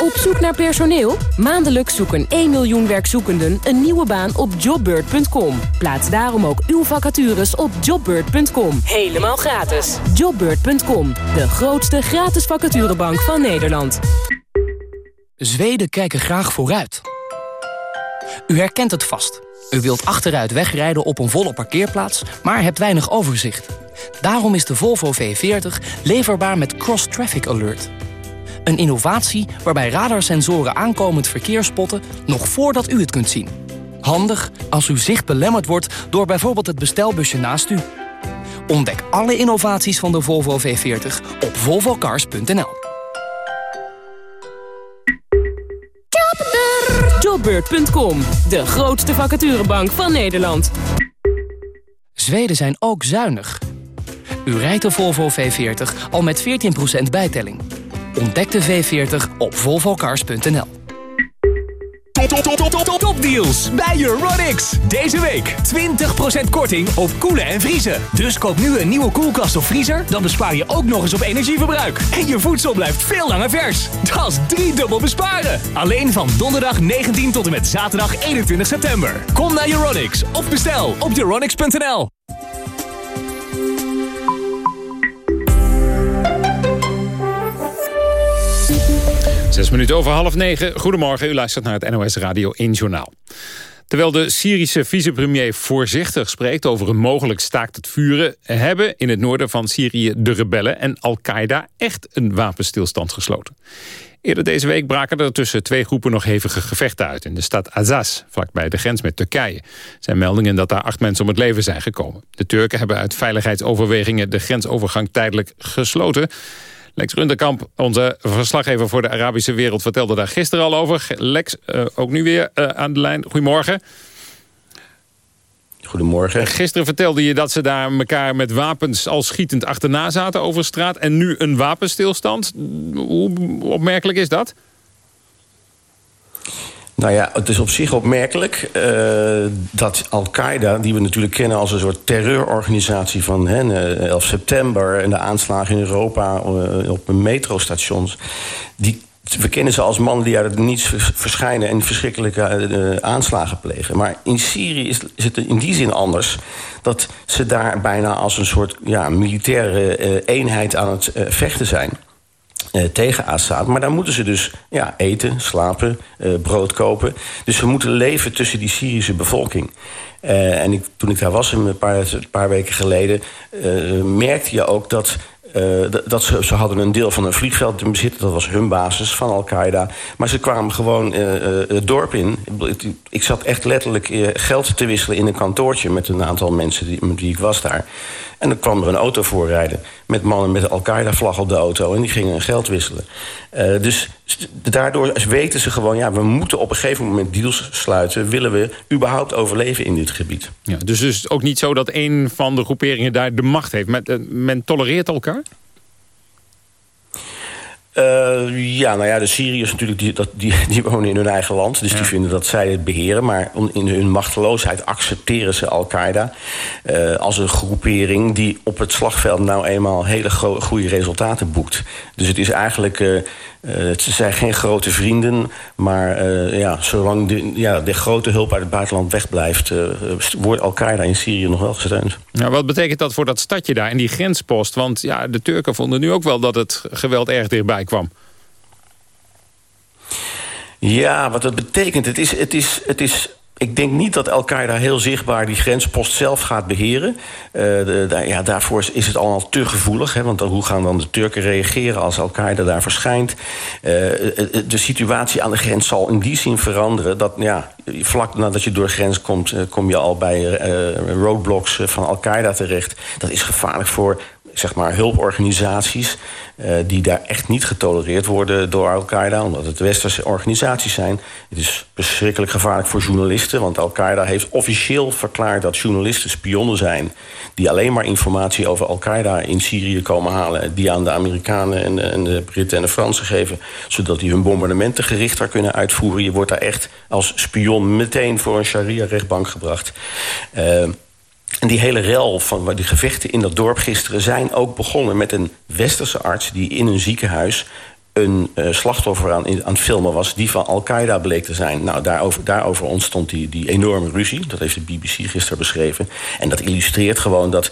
Speaker 30: Op zoek naar personeel? Maandelijks zoeken 1 miljoen werkzoekenden een nieuwe baan op jobbird.com. Plaats daarom ook uw vacatures op jobbird.com. Helemaal gratis. Jobbird.com, de grootste gratis vacaturebank van Nederland.
Speaker 31: Zweden kijken graag vooruit. U herkent het vast. U wilt achteruit wegrijden op een volle parkeerplaats, maar hebt weinig overzicht. Daarom is de Volvo V40 leverbaar met Cross Traffic Alert... Een innovatie waarbij radarsensoren aankomend verkeer spotten... nog voordat u het kunt zien. Handig als uw zicht belemmerd wordt door bijvoorbeeld het bestelbusje naast u. Ontdek alle innovaties van de Volvo V40 op volvocars.nl.
Speaker 30: Jobbeurt.com, de grootste vacaturebank van Nederland.
Speaker 31: Zweden zijn ook zuinig. U rijdt de Volvo V40 al met 14% bijtelling. Ontdek de V40 op volvocars.nl.
Speaker 32: Top, topdeals bij Euronics. Deze week 20% korting op koelen en vriezen. Dus koop nu een nieuwe koelkast of vriezer, dan bespaar je ook nog eens op energieverbruik. En je voedsel blijft veel langer vers. Dat is drie dubbel besparen. Alleen van donderdag 19 tot en met zaterdag 21 september. Kom naar Euronics of bestel op euronics.nl.
Speaker 2: Zes minuten over half negen. Goedemorgen, u luistert naar het NOS Radio 1 Journaal. Terwijl de Syrische vicepremier voorzichtig spreekt over een mogelijk staakt het vuren... hebben in het noorden van Syrië de rebellen en Al-Qaeda echt een wapenstilstand gesloten. Eerder deze week braken er tussen twee groepen nog hevige gevechten uit... in de stad Azaz, vlakbij de grens met Turkije. Zijn meldingen dat daar acht mensen om het leven zijn gekomen. De Turken hebben uit veiligheidsoverwegingen de grensovergang tijdelijk gesloten... Lex Runderkamp, onze verslaggever voor de Arabische wereld... vertelde daar gisteren al over. Lex, uh, ook nu weer uh, aan de lijn. Goedemorgen.
Speaker 33: Goedemorgen.
Speaker 2: Gisteren vertelde je dat ze daar elkaar met wapens al schietend achterna zaten over straat. En nu een wapenstilstand. Hoe opmerkelijk is dat?
Speaker 33: Nou ja, het is op zich opmerkelijk uh, dat Al-Qaeda... die we natuurlijk kennen als een soort terreurorganisatie van hè, 11 september... en de aanslagen in Europa uh, op metrostations... die we kennen ze als mannen die uit het niets verschijnen... en verschrikkelijke aanslagen plegen. Maar in Syrië is, is, het in die zin anders... dat ze daar bijna als een soort ja, militaire eenheid aan het vechten zijn... Uh, tegen Assad. Maar dan moeten ze dus ja, eten, slapen, uh, brood kopen. Dus ze moeten leven tussen die Syrische bevolking. Uh, en ik, toen ik daar was een paar, een paar weken geleden... merkte je ook dat dat ze, ze hadden een deel van een vliegveld in bezit. Dat was hun basis van Al-Qaeda. Maar ze kwamen gewoon het dorp in. Ik, zat echt letterlijk geld te wisselen in een kantoortje... met een aantal mensen die, met ik was daar. En dan kwam er een auto voorrijden met mannen met de Al-Qaeda-vlag op de auto... en die gingen geld wisselen. Uh, dus daardoor weten ze gewoon... ja, we moeten op een gegeven moment deals sluiten... willen we überhaupt overleven in dit gebied.
Speaker 2: Ja, dus het is ook niet zo dat een van de groeperingen daar de macht heeft. Uh, men tolereert elkaar?
Speaker 33: Uh, ja, nou ja, de Syriërs natuurlijk, die, dat, die, die wonen in hun eigen land. Dus ja. die vinden dat zij het beheren. Maar in hun machteloosheid accepteren ze Al-Qaeda... Uh, als een groepering die op het slagveld nou eenmaal... hele goede resultaten boekt. Dus het is eigenlijk... Uh, het zijn geen grote vrienden, maar ja, zolang de, ja, de grote hulp uit het buitenland wegblijft... wordt Al-Qaeda in Syrië nog wel gesteund.
Speaker 2: Nou, wat betekent dat voor dat stadje daar en die grenspost? Want ja, de Turken vonden nu ook wel dat het geweld erg dichtbij kwam.
Speaker 33: Ja, wat dat betekent, het is, het is, het is ik denk niet dat Al-Qaeda heel zichtbaar die grenspost zelf gaat beheren. De, ja, daarvoor is het allemaal te gevoelig. Hè, want hoe gaan dan de Turken reageren als Al-Qaeda daar verschijnt? Uh, de situatie aan de grens zal in die zin veranderen... dat ja, vlak nadat je door de grens komt... Kom je al bij roadblocks van Al-Qaeda terecht. Dat is gevaarlijk voor zeg maar, hulporganisaties... Uh, die daar echt niet getolereerd worden door Al-Qaeda... omdat het westerse organisaties zijn. Het is verschrikkelijk gevaarlijk voor journalisten... want Al-Qaeda heeft officieel verklaard dat journalisten spionnen zijn... die alleen maar informatie over Al-Qaeda in Syrië komen halen... die aan de Amerikanen en, en de Britten en de Fransen geven... zodat die hun bombardementen gerichter kunnen uitvoeren. Je wordt daar echt als spion meteen voor een sharia-rechtbank gebracht... Uh, en die hele rel van die gevechten in dat dorp gisteren... zijn ook begonnen met een westerse arts... die in een ziekenhuis een uh, slachtoffer aan, aan het filmen was... die van Al-Qaeda bleek te zijn. Nou, daarover, daarover ontstond die, die enorme ruzie. Dat heeft de BBC gisteren beschreven. En dat illustreert gewoon dat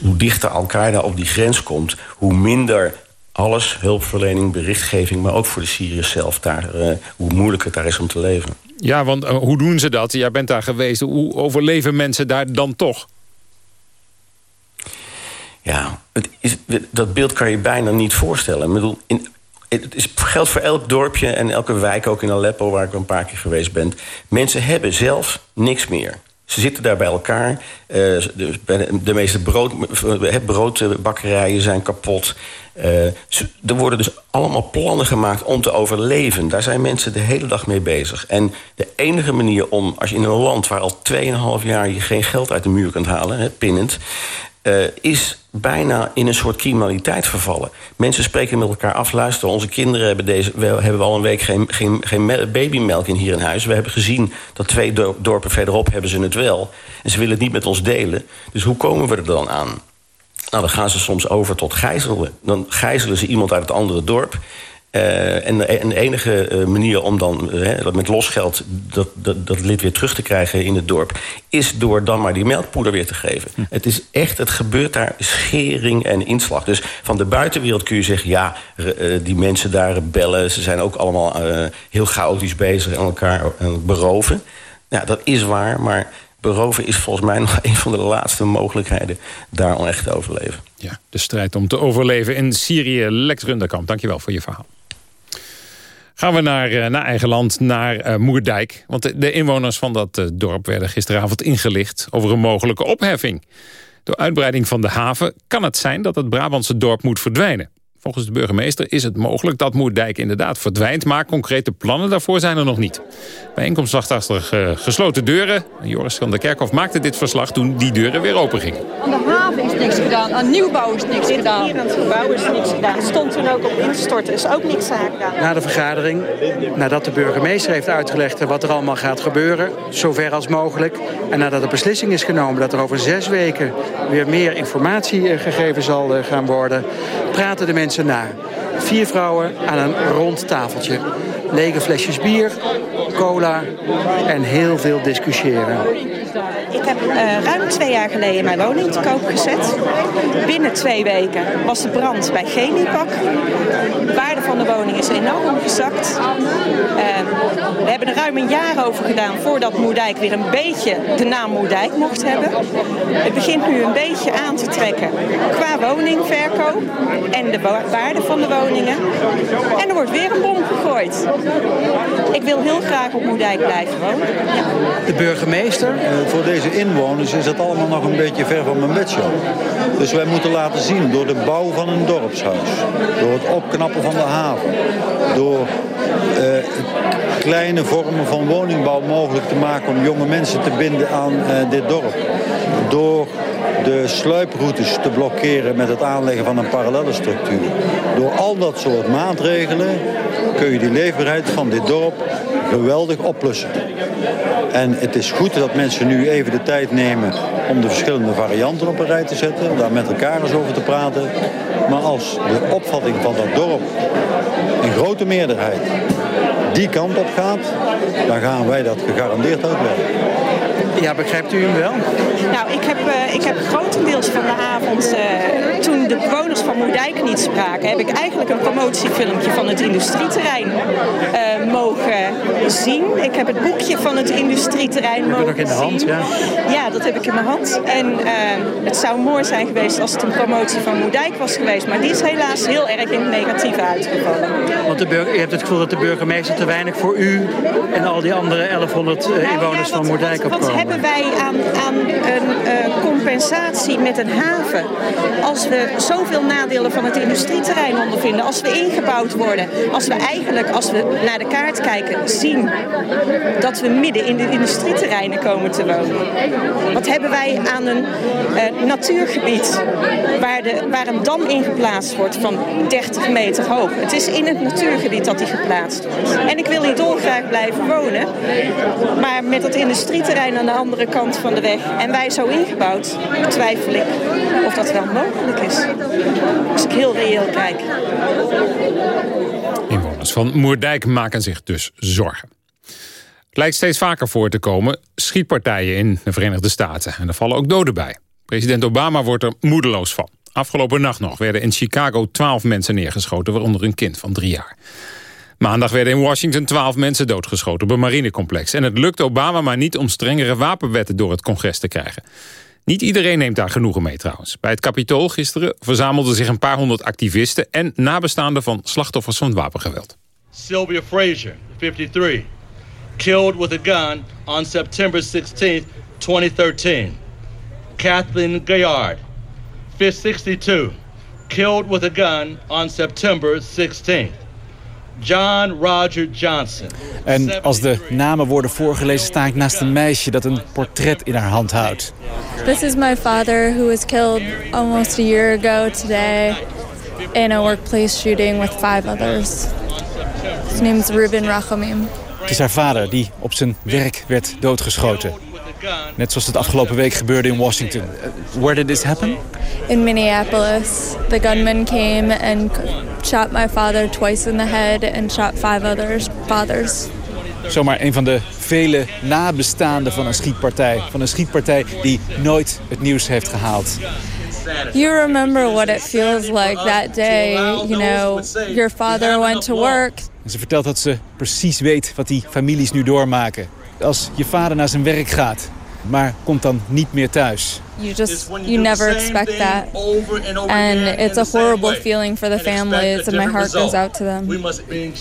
Speaker 33: hoe dichter Al-Qaeda op die grens komt... hoe minder alles, hulpverlening, berichtgeving... maar ook voor de Syriërs zelf, daar, uh, hoe moeilijk het daar is om te leven.
Speaker 2: Ja, want uh, hoe doen ze dat? Jij bent daar geweest. Hoe overleven mensen daar dan toch?
Speaker 33: Ja, het is, dat beeld kan je bijna niet voorstellen. Ik bedoel, in, het is, geldt voor elk dorpje en elke wijk, ook in Aleppo... waar ik een paar keer geweest ben. Mensen hebben zelf niks meer. Ze zitten daar bij elkaar. Uh, de, de, meeste brood, broodbakkerijen zijn kapot. Uh, er worden dus allemaal plannen gemaakt om te overleven. Daar zijn mensen de hele dag mee bezig. En de enige manier om, als je in een land... waar al 2,5 jaar je geen geld uit de muur kunt halen, pinnend... Uh, is bijna in een soort criminaliteit vervallen. Mensen spreken met elkaar af. Luister, onze kinderen hebben, deze, we hebben al een week geen, geen, geen babymelk in hier in huis. We hebben gezien dat twee dorpen verderop hebben ze het wel. En ze willen het niet met ons delen. Dus hoe komen we er dan aan? Nou, dan gaan ze soms over tot gijzelen. Dan gijzelen ze iemand uit het andere dorp. Uh, en, de, enige uh, manier om dan uh, met losgeld dat, dat, dat, lid weer terug te krijgen in het dorp... is door dan maar die melkpoeder weer te geven. Hm. Het is echt, het gebeurt daar schering en inslag. Dus van de buitenwereld kun je zeggen... ja, die mensen daar bellen, ze zijn ook allemaal heel chaotisch bezig... en elkaar beroven. Ja, dat is waar, maar beroven is volgens mij nog een van de laatste mogelijkheden... daar om echt te overleven.
Speaker 2: Ja, de strijd om te overleven in Syrië. Lex Runderkamp, dankjewel voor je verhaal. Gaan we naar, eh, naar eigen land, naar uh, Moerdijk. Want de, inwoners van dat uh, dorp werden gisteravond ingelicht... over een mogelijke opheffing. Door uitbreiding van de haven kan het zijn dat het Brabantse dorp moet verdwijnen. Volgens de burgemeester is het mogelijk dat Moerdijk inderdaad verdwijnt... maar concrete plannen daarvoor zijn er nog niet. Bijeenkomst wacht achter uh, gesloten deuren. Joris van der Kerkhof maakte dit verslag toen die deuren weer open
Speaker 34: niks gedaan, aan nieuwbouw is niks gedaan.
Speaker 35: Hier aan het gebouw is niks gedaan. Stond toen ook op instorten, is ook niks aan gedaan.
Speaker 36: Na de vergadering, nadat de burgemeester heeft uitgelegd... wat er allemaal gaat gebeuren, zover als mogelijk... en nadat de beslissing is genomen dat er over zes weken... weer meer informatie eh, gegeven zal eh, gaan worden... praten de mensen na. Vier vrouwen aan een rond tafeltje. Lege flesjes bier, en heel veel discussiëren.
Speaker 35: Ik heb uh, ruim twee jaar geleden mijn woning te koop gezet. Binnen twee weken was de brand bij Gelipak. De waarde van de woning is enorm gezakt. Uh, we hebben er ruim een jaar over gedaan voordat Moerdijk weer een beetje de naam Moerdijk mocht hebben. Het begint nu een beetje aan te trekken qua woningverkoop en de waarde van de woningen. En er wordt weer een bom gegooid. Ik wil heel graag op Moerdijk blijven wonen. Ja.
Speaker 36: De burgemeester?
Speaker 37: Uh, voor deze inwoners is dat allemaal nog een beetje ver van mijn bedshow. Dus wij moeten laten zien door de bouw van een dorpshuis. Door het opknappen van de haven. Door uh, kleine vormen van woningbouw mogelijk te maken om jonge mensen te binden aan uh, dit dorp. Door de sluiproutes te blokkeren met het aanleggen van een parallele structuur. Door al dat soort maatregelen kun je die leefbaarheid van dit dorp geweldig oplossen. En het is goed dat mensen nu even de tijd nemen om de verschillende varianten op een rij te zetten. Daar met elkaar eens over te praten. Maar als de opvatting van dat dorp in grote meerderheid die kant op gaat, dan gaan wij dat gegarandeerd uitwerken.
Speaker 36: Ja, begrijpt u hem wel?
Speaker 35: Nou, ik heb, uh, ik heb grotendeels van de avond, uh, toen de bewoners van Moerdijk niet spraken, heb ik eigenlijk een promotiefilmpje van het industrieterrein uh, mogen zien. Ik heb het boekje van het industrieterrein mogen zien.
Speaker 36: in de hand, ja.
Speaker 35: Ja, dat heb ik in mijn hand. En het zou mooi zijn geweest als het een promotie van Moerdijk was geweest, maar die is helaas heel erg in het negatieve uitgevallen.
Speaker 36: Want de burger, u hebt het gevoel dat de burgemeester te weinig voor u en al die andere 1100 nou, inwoners ja, wat, van Moerdijk opkomen.
Speaker 35: Hebben wij aan, een uh, compensatie met een haven als we zoveel nadelen van het industrieterrein ondervinden, als we ingebouwd worden, als we eigenlijk, als we naar de kaart kijken, zien dat we midden in de industrieterreinen komen te wonen. Wat hebben wij aan een uh, natuurgebied waar, de, waar een dam ingeplaatst wordt van 30 meter hoog. Het is in het natuurgebied dat die geplaatst wordt. En ik wil hier dolgraag blijven wonen, maar met het industrieterrein aan de andere kant van de weg en wij zo ingebouwd, twijfel ik of dat wel mogelijk is. Als ik heel reëel kijk.
Speaker 2: Inwoners van Moerdijk maken zich dus zorgen. Het lijkt steeds vaker voor te komen schietpartijen in de Verenigde Staten. En er vallen ook doden bij. President Obama wordt er moedeloos van. Afgelopen nacht nog werden in Chicago twaalf mensen neergeschoten... waaronder een kind van drie jaar. Maandag werden in Washington twaalf mensen doodgeschoten op een marinecomplex. En het lukt Obama maar niet om strengere wapenwetten door het congres te krijgen. Niet iedereen neemt daar genoegen mee trouwens. Bij het Capitool gisteren verzamelden zich een paar honderd activisten... en nabestaanden van slachtoffers van wapengeweld.
Speaker 38: Sylvia Frazier, 53, killed with a gun on September 16, 2013. Kathleen Gayard, 62, killed with a gun on September 16th. John Roger Johnson.
Speaker 39: En als de namen worden voorgelezen sta ik naast een meisje dat een portret in haar hand houdt.
Speaker 40: This is my father who was killed almost a year ago today in a workplace shooting with five others. His name is Ruben Rachamim.
Speaker 39: Het is haar vader die op zijn werk werd doodgeschoten. Net zoals het afgelopen week gebeurde in Washington. Where did this happen?
Speaker 40: In Minneapolis, the gunman came and shot my father twice in the head and shot five others fathers.
Speaker 39: Zomaar een van de vele nabestaanden van een schietpartij. Van een schietpartij die nooit het nieuws heeft gehaald.
Speaker 40: You remember what it feels like that day. You know, your father went to work.
Speaker 39: En ze vertelt dat ze precies weet wat die families nu doormaken. Als je vader naar zijn werk gaat, maar komt dan niet meer thuis.
Speaker 40: You just, you never expect that. And it's a horrible feeling for the families and my heart goes out to them.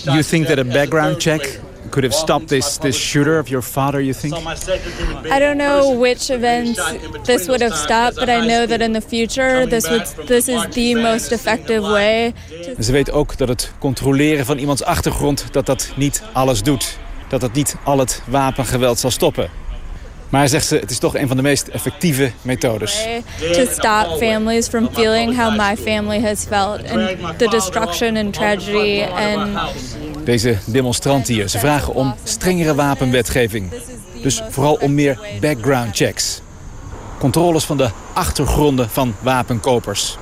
Speaker 39: You think that a background check could have stopped this, this shooter of your father, you think?
Speaker 40: I don't know which events this would have stopped, but I know that in the future this, would, this is the most effective way.
Speaker 39: Ze weet ook dat het controleren van iemands achtergrond dat dat niet alles doet. Dat dat niet al het wapengeweld zal stoppen. Maar zegt ze, het is toch een van de meest effectieve methodes.
Speaker 40: To stop families from feeling how my family has felt and the destruction and tragedy and
Speaker 39: Deze demonstranten hier, ze vragen om strengere wapenwetgeving. Dus vooral om meer background checks. Controles van de achtergronden van wapenkopers.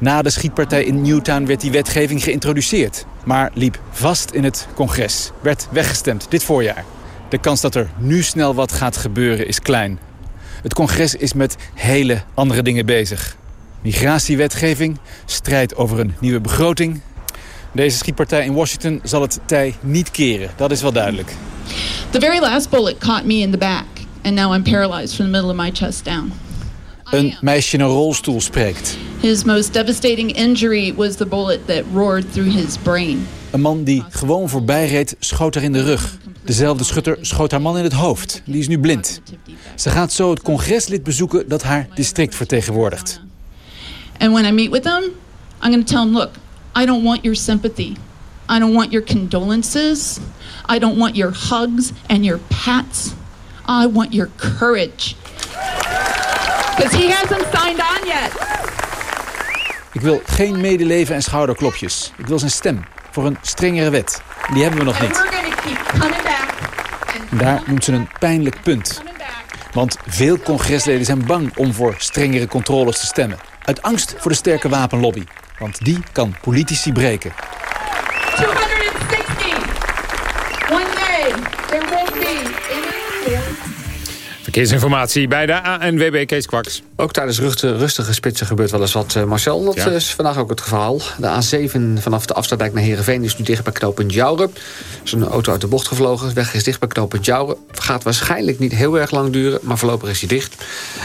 Speaker 39: Na de schietpartij in Newtown werd die wetgeving geïntroduceerd. Maar liep vast in het congres. Werd weggestemd dit voorjaar. De kans dat er nu snel wat gaat gebeuren is klein. Het congres is met hele andere dingen bezig. Migratiewetgeving, strijd over een nieuwe begroting. Deze schietpartij in Washington zal het tij niet keren. Dat is wel duidelijk.
Speaker 41: The very last bullet caught me in the back. And now I'm paralyzed from the middle of my chest down.
Speaker 39: Een meisje in een rolstoel spreekt.
Speaker 41: His most devastating injury was the bullet that roared through his brain.
Speaker 39: Een man die gewoon voorbij reed, schoot haar in de rug. Dezelfde schutter schoot haar man in het hoofd. Die is nu blind. Ze gaat zo het congreslid bezoeken dat haar district vertegenwoordigt.
Speaker 41: And when I meet with him, I'm going to tell him, look, I don't want your sympathy. I don't want your condolences. I don't want your hugs and your pats. I want your courage. Because he hasn't signed on yet.
Speaker 39: Ik wil geen medeleven en schouderklopjes. Ik wil zijn stem voor een strengere wet. Die hebben we nog niet. En Daar noemt ze een pijnlijk punt. Want veel congresleden zijn bang om voor strengere controles te stemmen. Uit angst voor de sterke wapenlobby. Want die kan politici breken.
Speaker 2: Verkeersinformatie bij de ANWB Kees Kwaks.
Speaker 6: Ook tijdens rustige, spitsen gebeurt wel eens wat, eh, Marcel. Dat
Speaker 2: Ja.
Speaker 6: is vandaag ook het geval. De A7 vanaf de afsluitdijk naar Heerenveen is nu dicht bij knooppunt Jouren. Er is een auto uit de bocht gevlogen. De weg is dicht bij knooppunt Jouren. Gaat waarschijnlijk niet heel erg lang duren, maar voorlopig is hij dicht.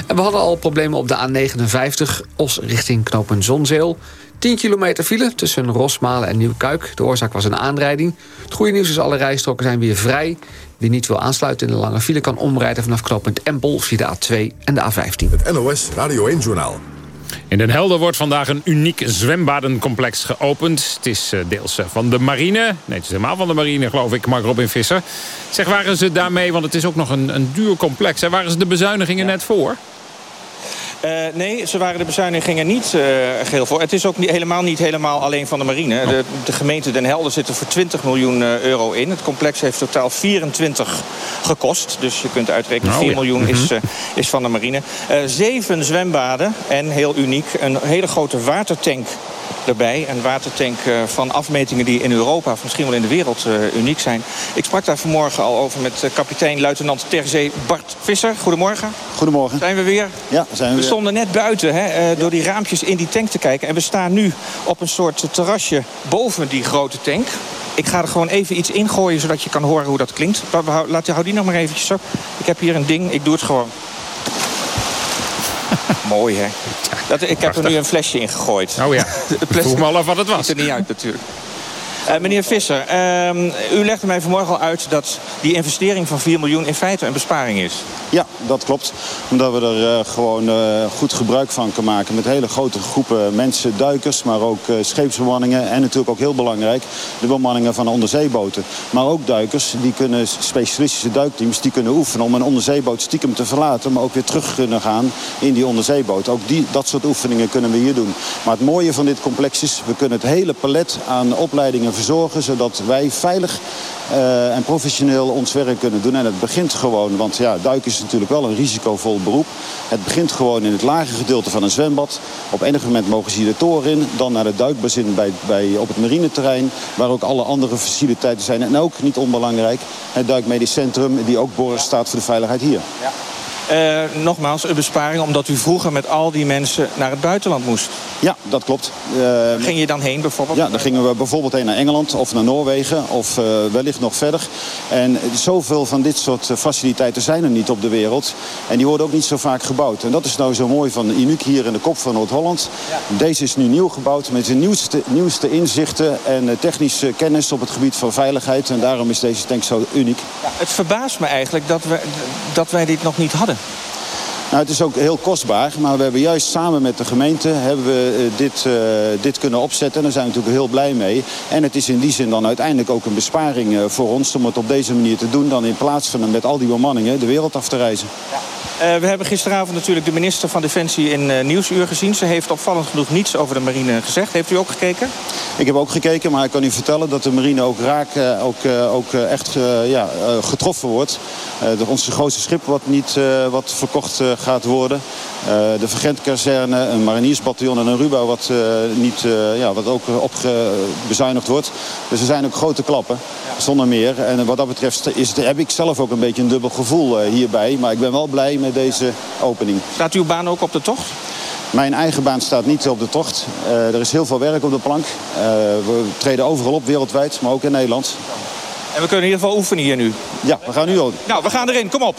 Speaker 6: En we hadden al problemen op de A59, Os richting knooppunt Zonzeel. 10 kilometer file tussen Rosmalen en Nieuwkuik. De oorzaak was een aanrijding. Het goede nieuws is alle rijstroken zijn weer vrij. Wie niet wil aansluiten in de lange file kan omrijden vanaf knooppunt Empel via de A2 en de A15.
Speaker 1: Het NOS Radio 1 Journaal.
Speaker 2: In Den Helder wordt vandaag een uniek zwembadencomplex geopend. Het is eh, deels eh, van de marine. Nee, het is helemaal van de marine, geloof ik, Mark Robin Visser. Zeg, waren ze daarmee, want het is ook nog een, een duur complex... Hè, waren ze de bezuinigingen net voor?
Speaker 42: Eh, nee, ze waren de bezuinigingen niet eh, geheel voor. Het is ook niet, helemaal niet helemaal alleen van de marine. De, de gemeente Den Helder zit er voor 20 miljoen eh, euro in. Het complex heeft totaal 24 gekost. Dus je kunt uitrekenen,
Speaker 43: Nou
Speaker 42: 4
Speaker 43: ja.
Speaker 42: miljoen is,
Speaker 43: Mhm.
Speaker 42: is van de marine. Zeven zwembaden en, heel uniek, een hele grote watertank erbij. Een watertank eh, van afmetingen die in Europa, of misschien wel in de wereld, uh, uniek zijn. Ik sprak daar vanmorgen al over met kapitein luitenant Terzee Bart Visser. Goedemorgen.
Speaker 43: Goedemorgen.
Speaker 42: Zijn we weer?
Speaker 43: Ja, zijn we
Speaker 42: We
Speaker 43: weer.
Speaker 42: stonden net buiten hè, door die raampjes in die tank te kijken. En we staan nu op een soort terrasje boven die grote tank. Ik ga er gewoon even iets ingooien, zodat je kan horen hoe dat klinkt. Laat, hou die nog maar eventjes op. Ik heb hier een ding, ik doe het gewoon. Mooi, hè? Dat, ik heb er nu een flesje in gegooid.
Speaker 2: Oh ja, ik vroeg me al af wat het was.
Speaker 42: Ziet er niet uit natuurlijk. Uh, meneer Visser, uh, u legde mij vanmorgen al uit dat die investering van 4 miljoen in feite een besparing is.
Speaker 43: Ja, dat klopt. Omdat we er uh, gewoon goed gebruik van kunnen maken met hele grote groepen mensen, duikers, maar ook scheepsbemanningen en natuurlijk ook heel belangrijk de bemanningen van de onderzeeboten. Maar ook duikers, die kunnen specialistische duikteams, die kunnen oefenen om een onderzeeboot stiekem te verlaten, maar ook weer terug kunnen gaan in die onderzeeboot. Ook die, dat soort oefeningen kunnen we hier doen. Maar het mooie van dit complex is, we kunnen het hele palet aan opleidingen verzorgen... zodat wij veilig uh, en professioneel ons werk kunnen doen. En het begint gewoon, want ja, duiken is natuurlijk wel een risicovol beroep. Het begint gewoon in het lage gedeelte van een zwembad. Op enig moment mogen ze hier de toren in. Dan naar de duikbazin bij, bij, op het marineterrein. Waar ook alle andere faciliteiten zijn. En ook, niet onbelangrijk, het duikmedisch centrum... die ook borg staat voor de veiligheid hier.
Speaker 42: Ja. Uh, nogmaals, een besparing omdat u vroeger met al die mensen naar het buitenland moest.
Speaker 43: Ja, dat klopt.
Speaker 42: Uh, Ging je dan heen bijvoorbeeld?
Speaker 43: Ja, dan gingen we bijvoorbeeld heen naar Engeland of naar Noorwegen of uh, wellicht nog verder. En zoveel van dit soort faciliteiten zijn er niet op de wereld. En die worden ook niet zo vaak gebouwd. En dat is nou zo mooi van Inuuk hier in de kop van Noord-Holland. Ja. Deze is nu nieuw gebouwd met de nieuwste, nieuwste inzichten en technische kennis op het gebied van veiligheid. En daarom is deze tank zo uniek.
Speaker 42: Ja, het verbaast me eigenlijk dat, we, dat wij dit nog niet hadden.
Speaker 43: Nou, het is ook heel kostbaar, maar we hebben juist samen met de gemeente hebben we, uh, dit, uh, dit kunnen opzetten. En daar zijn we natuurlijk heel blij mee. En het is in die zin dan uiteindelijk ook een besparing uh, voor ons om het op deze manier te doen... dan in plaats van met al die bemanningen de wereld af te reizen.
Speaker 42: Ja. Uh, we hebben gisteravond natuurlijk de minister van Defensie in uh, Nieuwsuur gezien. Ze heeft opvallend genoeg niets over de marine gezegd. Heeft u ook gekeken?
Speaker 43: Ik heb ook gekeken, maar ik kan u vertellen dat de marine ook raak uh, ook, ook echt ja, getroffen wordt. onze grootste schip wat, niet, wat verkocht gaat worden. de Vergentkazerne, een mariniersbataljon en een Ruba wat, niet, ja, wat ook opbezuinigd wordt. Dus er zijn ook grote klappen, zonder meer. En wat dat betreft is, heb ik zelf ook een beetje een dubbel gevoel hierbij. Maar ik ben wel blij met deze opening.
Speaker 42: Staat uw baan ook op de tocht?
Speaker 43: Mijn eigen baan staat niet op de tocht. Uh, er is heel veel werk op de plank. Uh, we treden overal op, wereldwijd, maar ook in Nederland.
Speaker 42: En we kunnen in ieder geval oefenen hier nu?
Speaker 43: Ja, we gaan nu ook.
Speaker 42: Nou, we gaan erin. Kom op.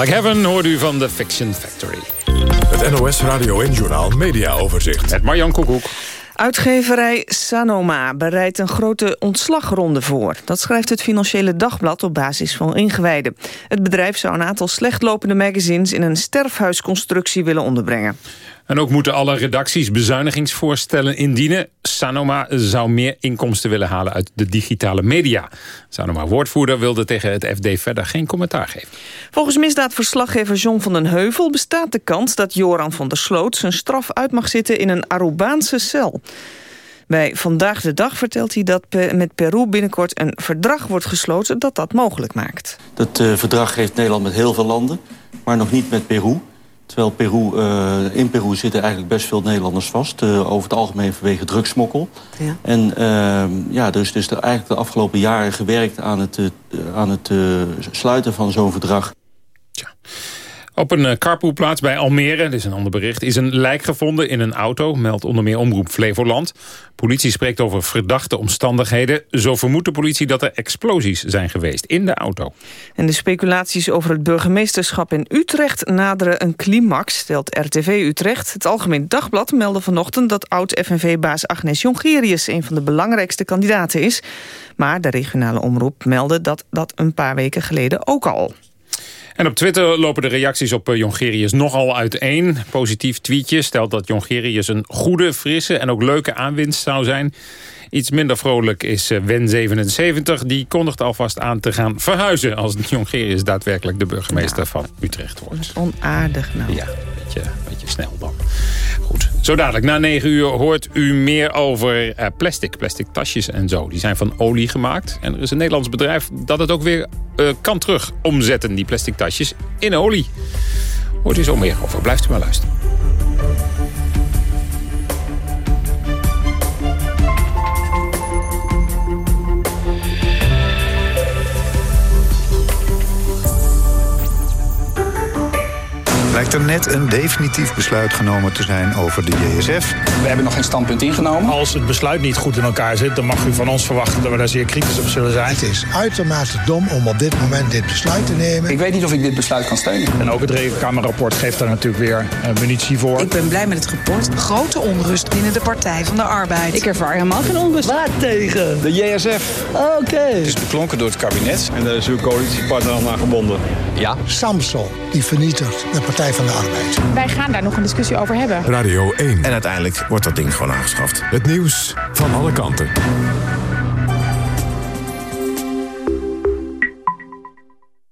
Speaker 2: Like Heaven hoort u van The Fiction Factory.
Speaker 1: Het NOS Radio en Journal Media Overzicht.
Speaker 2: Met Marjan Koekoek.
Speaker 44: Uitgeverij Sanoma bereidt een grote ontslagronde voor. Dat schrijft het Financiële Dagblad op basis van ingewijden. Het bedrijf zou een aantal slechtlopende magazines... in een sterfhuisconstructie willen onderbrengen.
Speaker 2: En ook moeten alle redacties bezuinigingsvoorstellen indienen. Sanoma zou meer inkomsten willen halen uit de digitale media. Sanoma-woordvoerder wilde tegen het FD verder geen commentaar geven.
Speaker 44: Volgens misdaadverslaggever John van den Heuvel bestaat de kans... dat Joran van der Sloot zijn straf uit mag zitten in een Arubaanse cel. Bij Vandaag de Dag vertelt hij dat met Peru binnenkort een verdrag wordt gesloten... dat dat mogelijk maakt.
Speaker 37: Dat uh, verdrag heeft Nederland met heel veel landen, maar nog niet met Peru. Terwijl Peru, uh, in Peru zitten eigenlijk best veel Nederlanders vast. Uh, over het algemeen vanwege drugsmokkel. Ja. En uh, ja, dus, dus er eigenlijk de afgelopen jaren gewerkt aan het, aan het sluiten van zo'n verdrag.
Speaker 2: Tja. Op een carpoolplaats bij Almere, dit is een ander bericht... is een lijk gevonden in een auto, meldt onder meer Omroep Flevoland. Politie spreekt over verdachte omstandigheden. Zo vermoedt de politie dat er explosies zijn geweest in de auto.
Speaker 44: En de speculaties over het burgemeesterschap in Utrecht naderen een climax, stelt RTV Utrecht. Het Algemeen Dagblad meldde vanochtend dat oud-FNV-baas Agnes Jongerius... een van de belangrijkste kandidaten is. Maar de regionale omroep meldde dat dat een paar weken geleden ook al.
Speaker 2: En op Twitter lopen de reacties op Jongerius nogal uiteen. Positief tweetje stelt dat Jongerius een goede, frisse en ook leuke aanwinst zou zijn. Iets minder vrolijk is Wen77. Die kondigt alvast aan te gaan verhuizen... als Jongerius daadwerkelijk de burgemeester van Utrecht wordt.
Speaker 44: Onaardig nou.
Speaker 2: Ja, een beetje, beetje snel dan. Zo dadelijk na 9 uur hoort u meer over uh, plastic. Plastic tasjes en zo. Die zijn van olie gemaakt. En er is een Nederlands bedrijf dat het ook weer uh, kan terug omzetten, die plastic tasjes, in olie. Hoort u zo meer over. Blijft u maar luisteren.
Speaker 3: Lijkt er net een definitief besluit genomen te zijn over de JSF.
Speaker 12: We hebben nog geen standpunt ingenomen.
Speaker 45: Als het besluit niet goed in elkaar zit... dan mag u van ons verwachten dat we daar zeer kritisch op zullen zijn.
Speaker 46: Het is uitermate dom om op dit moment dit besluit te nemen.
Speaker 12: Ik weet niet of ik dit besluit kan steunen.
Speaker 45: En ook het rekenkamerrapport geeft daar natuurlijk weer uh, munitie voor.
Speaker 47: Ik ben blij met het rapport. Grote onrust binnen de Partij van de Arbeid.
Speaker 48: Ik ervaar helemaal geen onrust.
Speaker 49: Waar tegen?
Speaker 12: De JSF.
Speaker 49: Oké. Okay.
Speaker 12: Het is beklonken door het kabinet. En daar is uw coalitiepartner allemaal gebonden. Ja.
Speaker 46: Samsung, die vernietigt de Partij van de Arbeid.
Speaker 48: Wij gaan daar nog een discussie over hebben.
Speaker 1: Radio 1.
Speaker 50: En uiteindelijk wordt dat ding gewoon aangeschaft.
Speaker 1: Het nieuws van alle kanten.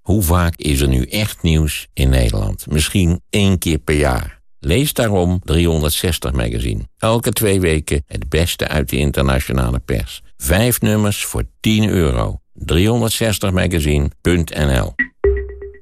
Speaker 51: Hoe vaak is er nu echt nieuws in Nederland? Misschien één keer per jaar. Lees daarom 360 Magazine. Elke twee weken het beste uit de internationale pers. Vijf nummers voor 10 euro. 360magazine.nl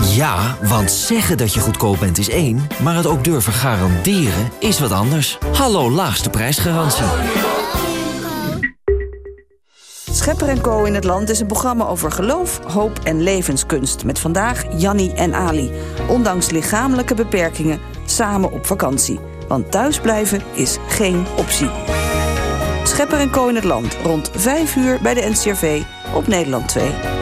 Speaker 9: Ja, want zeggen dat je goedkoop bent is één, maar het ook durven garanderen is wat anders. Hallo laagste prijsgarantie.
Speaker 52: Schepper en Co in het Land is een programma over geloof, hoop en levenskunst. Met vandaag Janni en Ali. Ondanks lichamelijke beperkingen, samen op vakantie. Want thuisblijven is geen optie. Schepper en Co in het Land, rond 5 uur bij de NCRV op Nederland 2.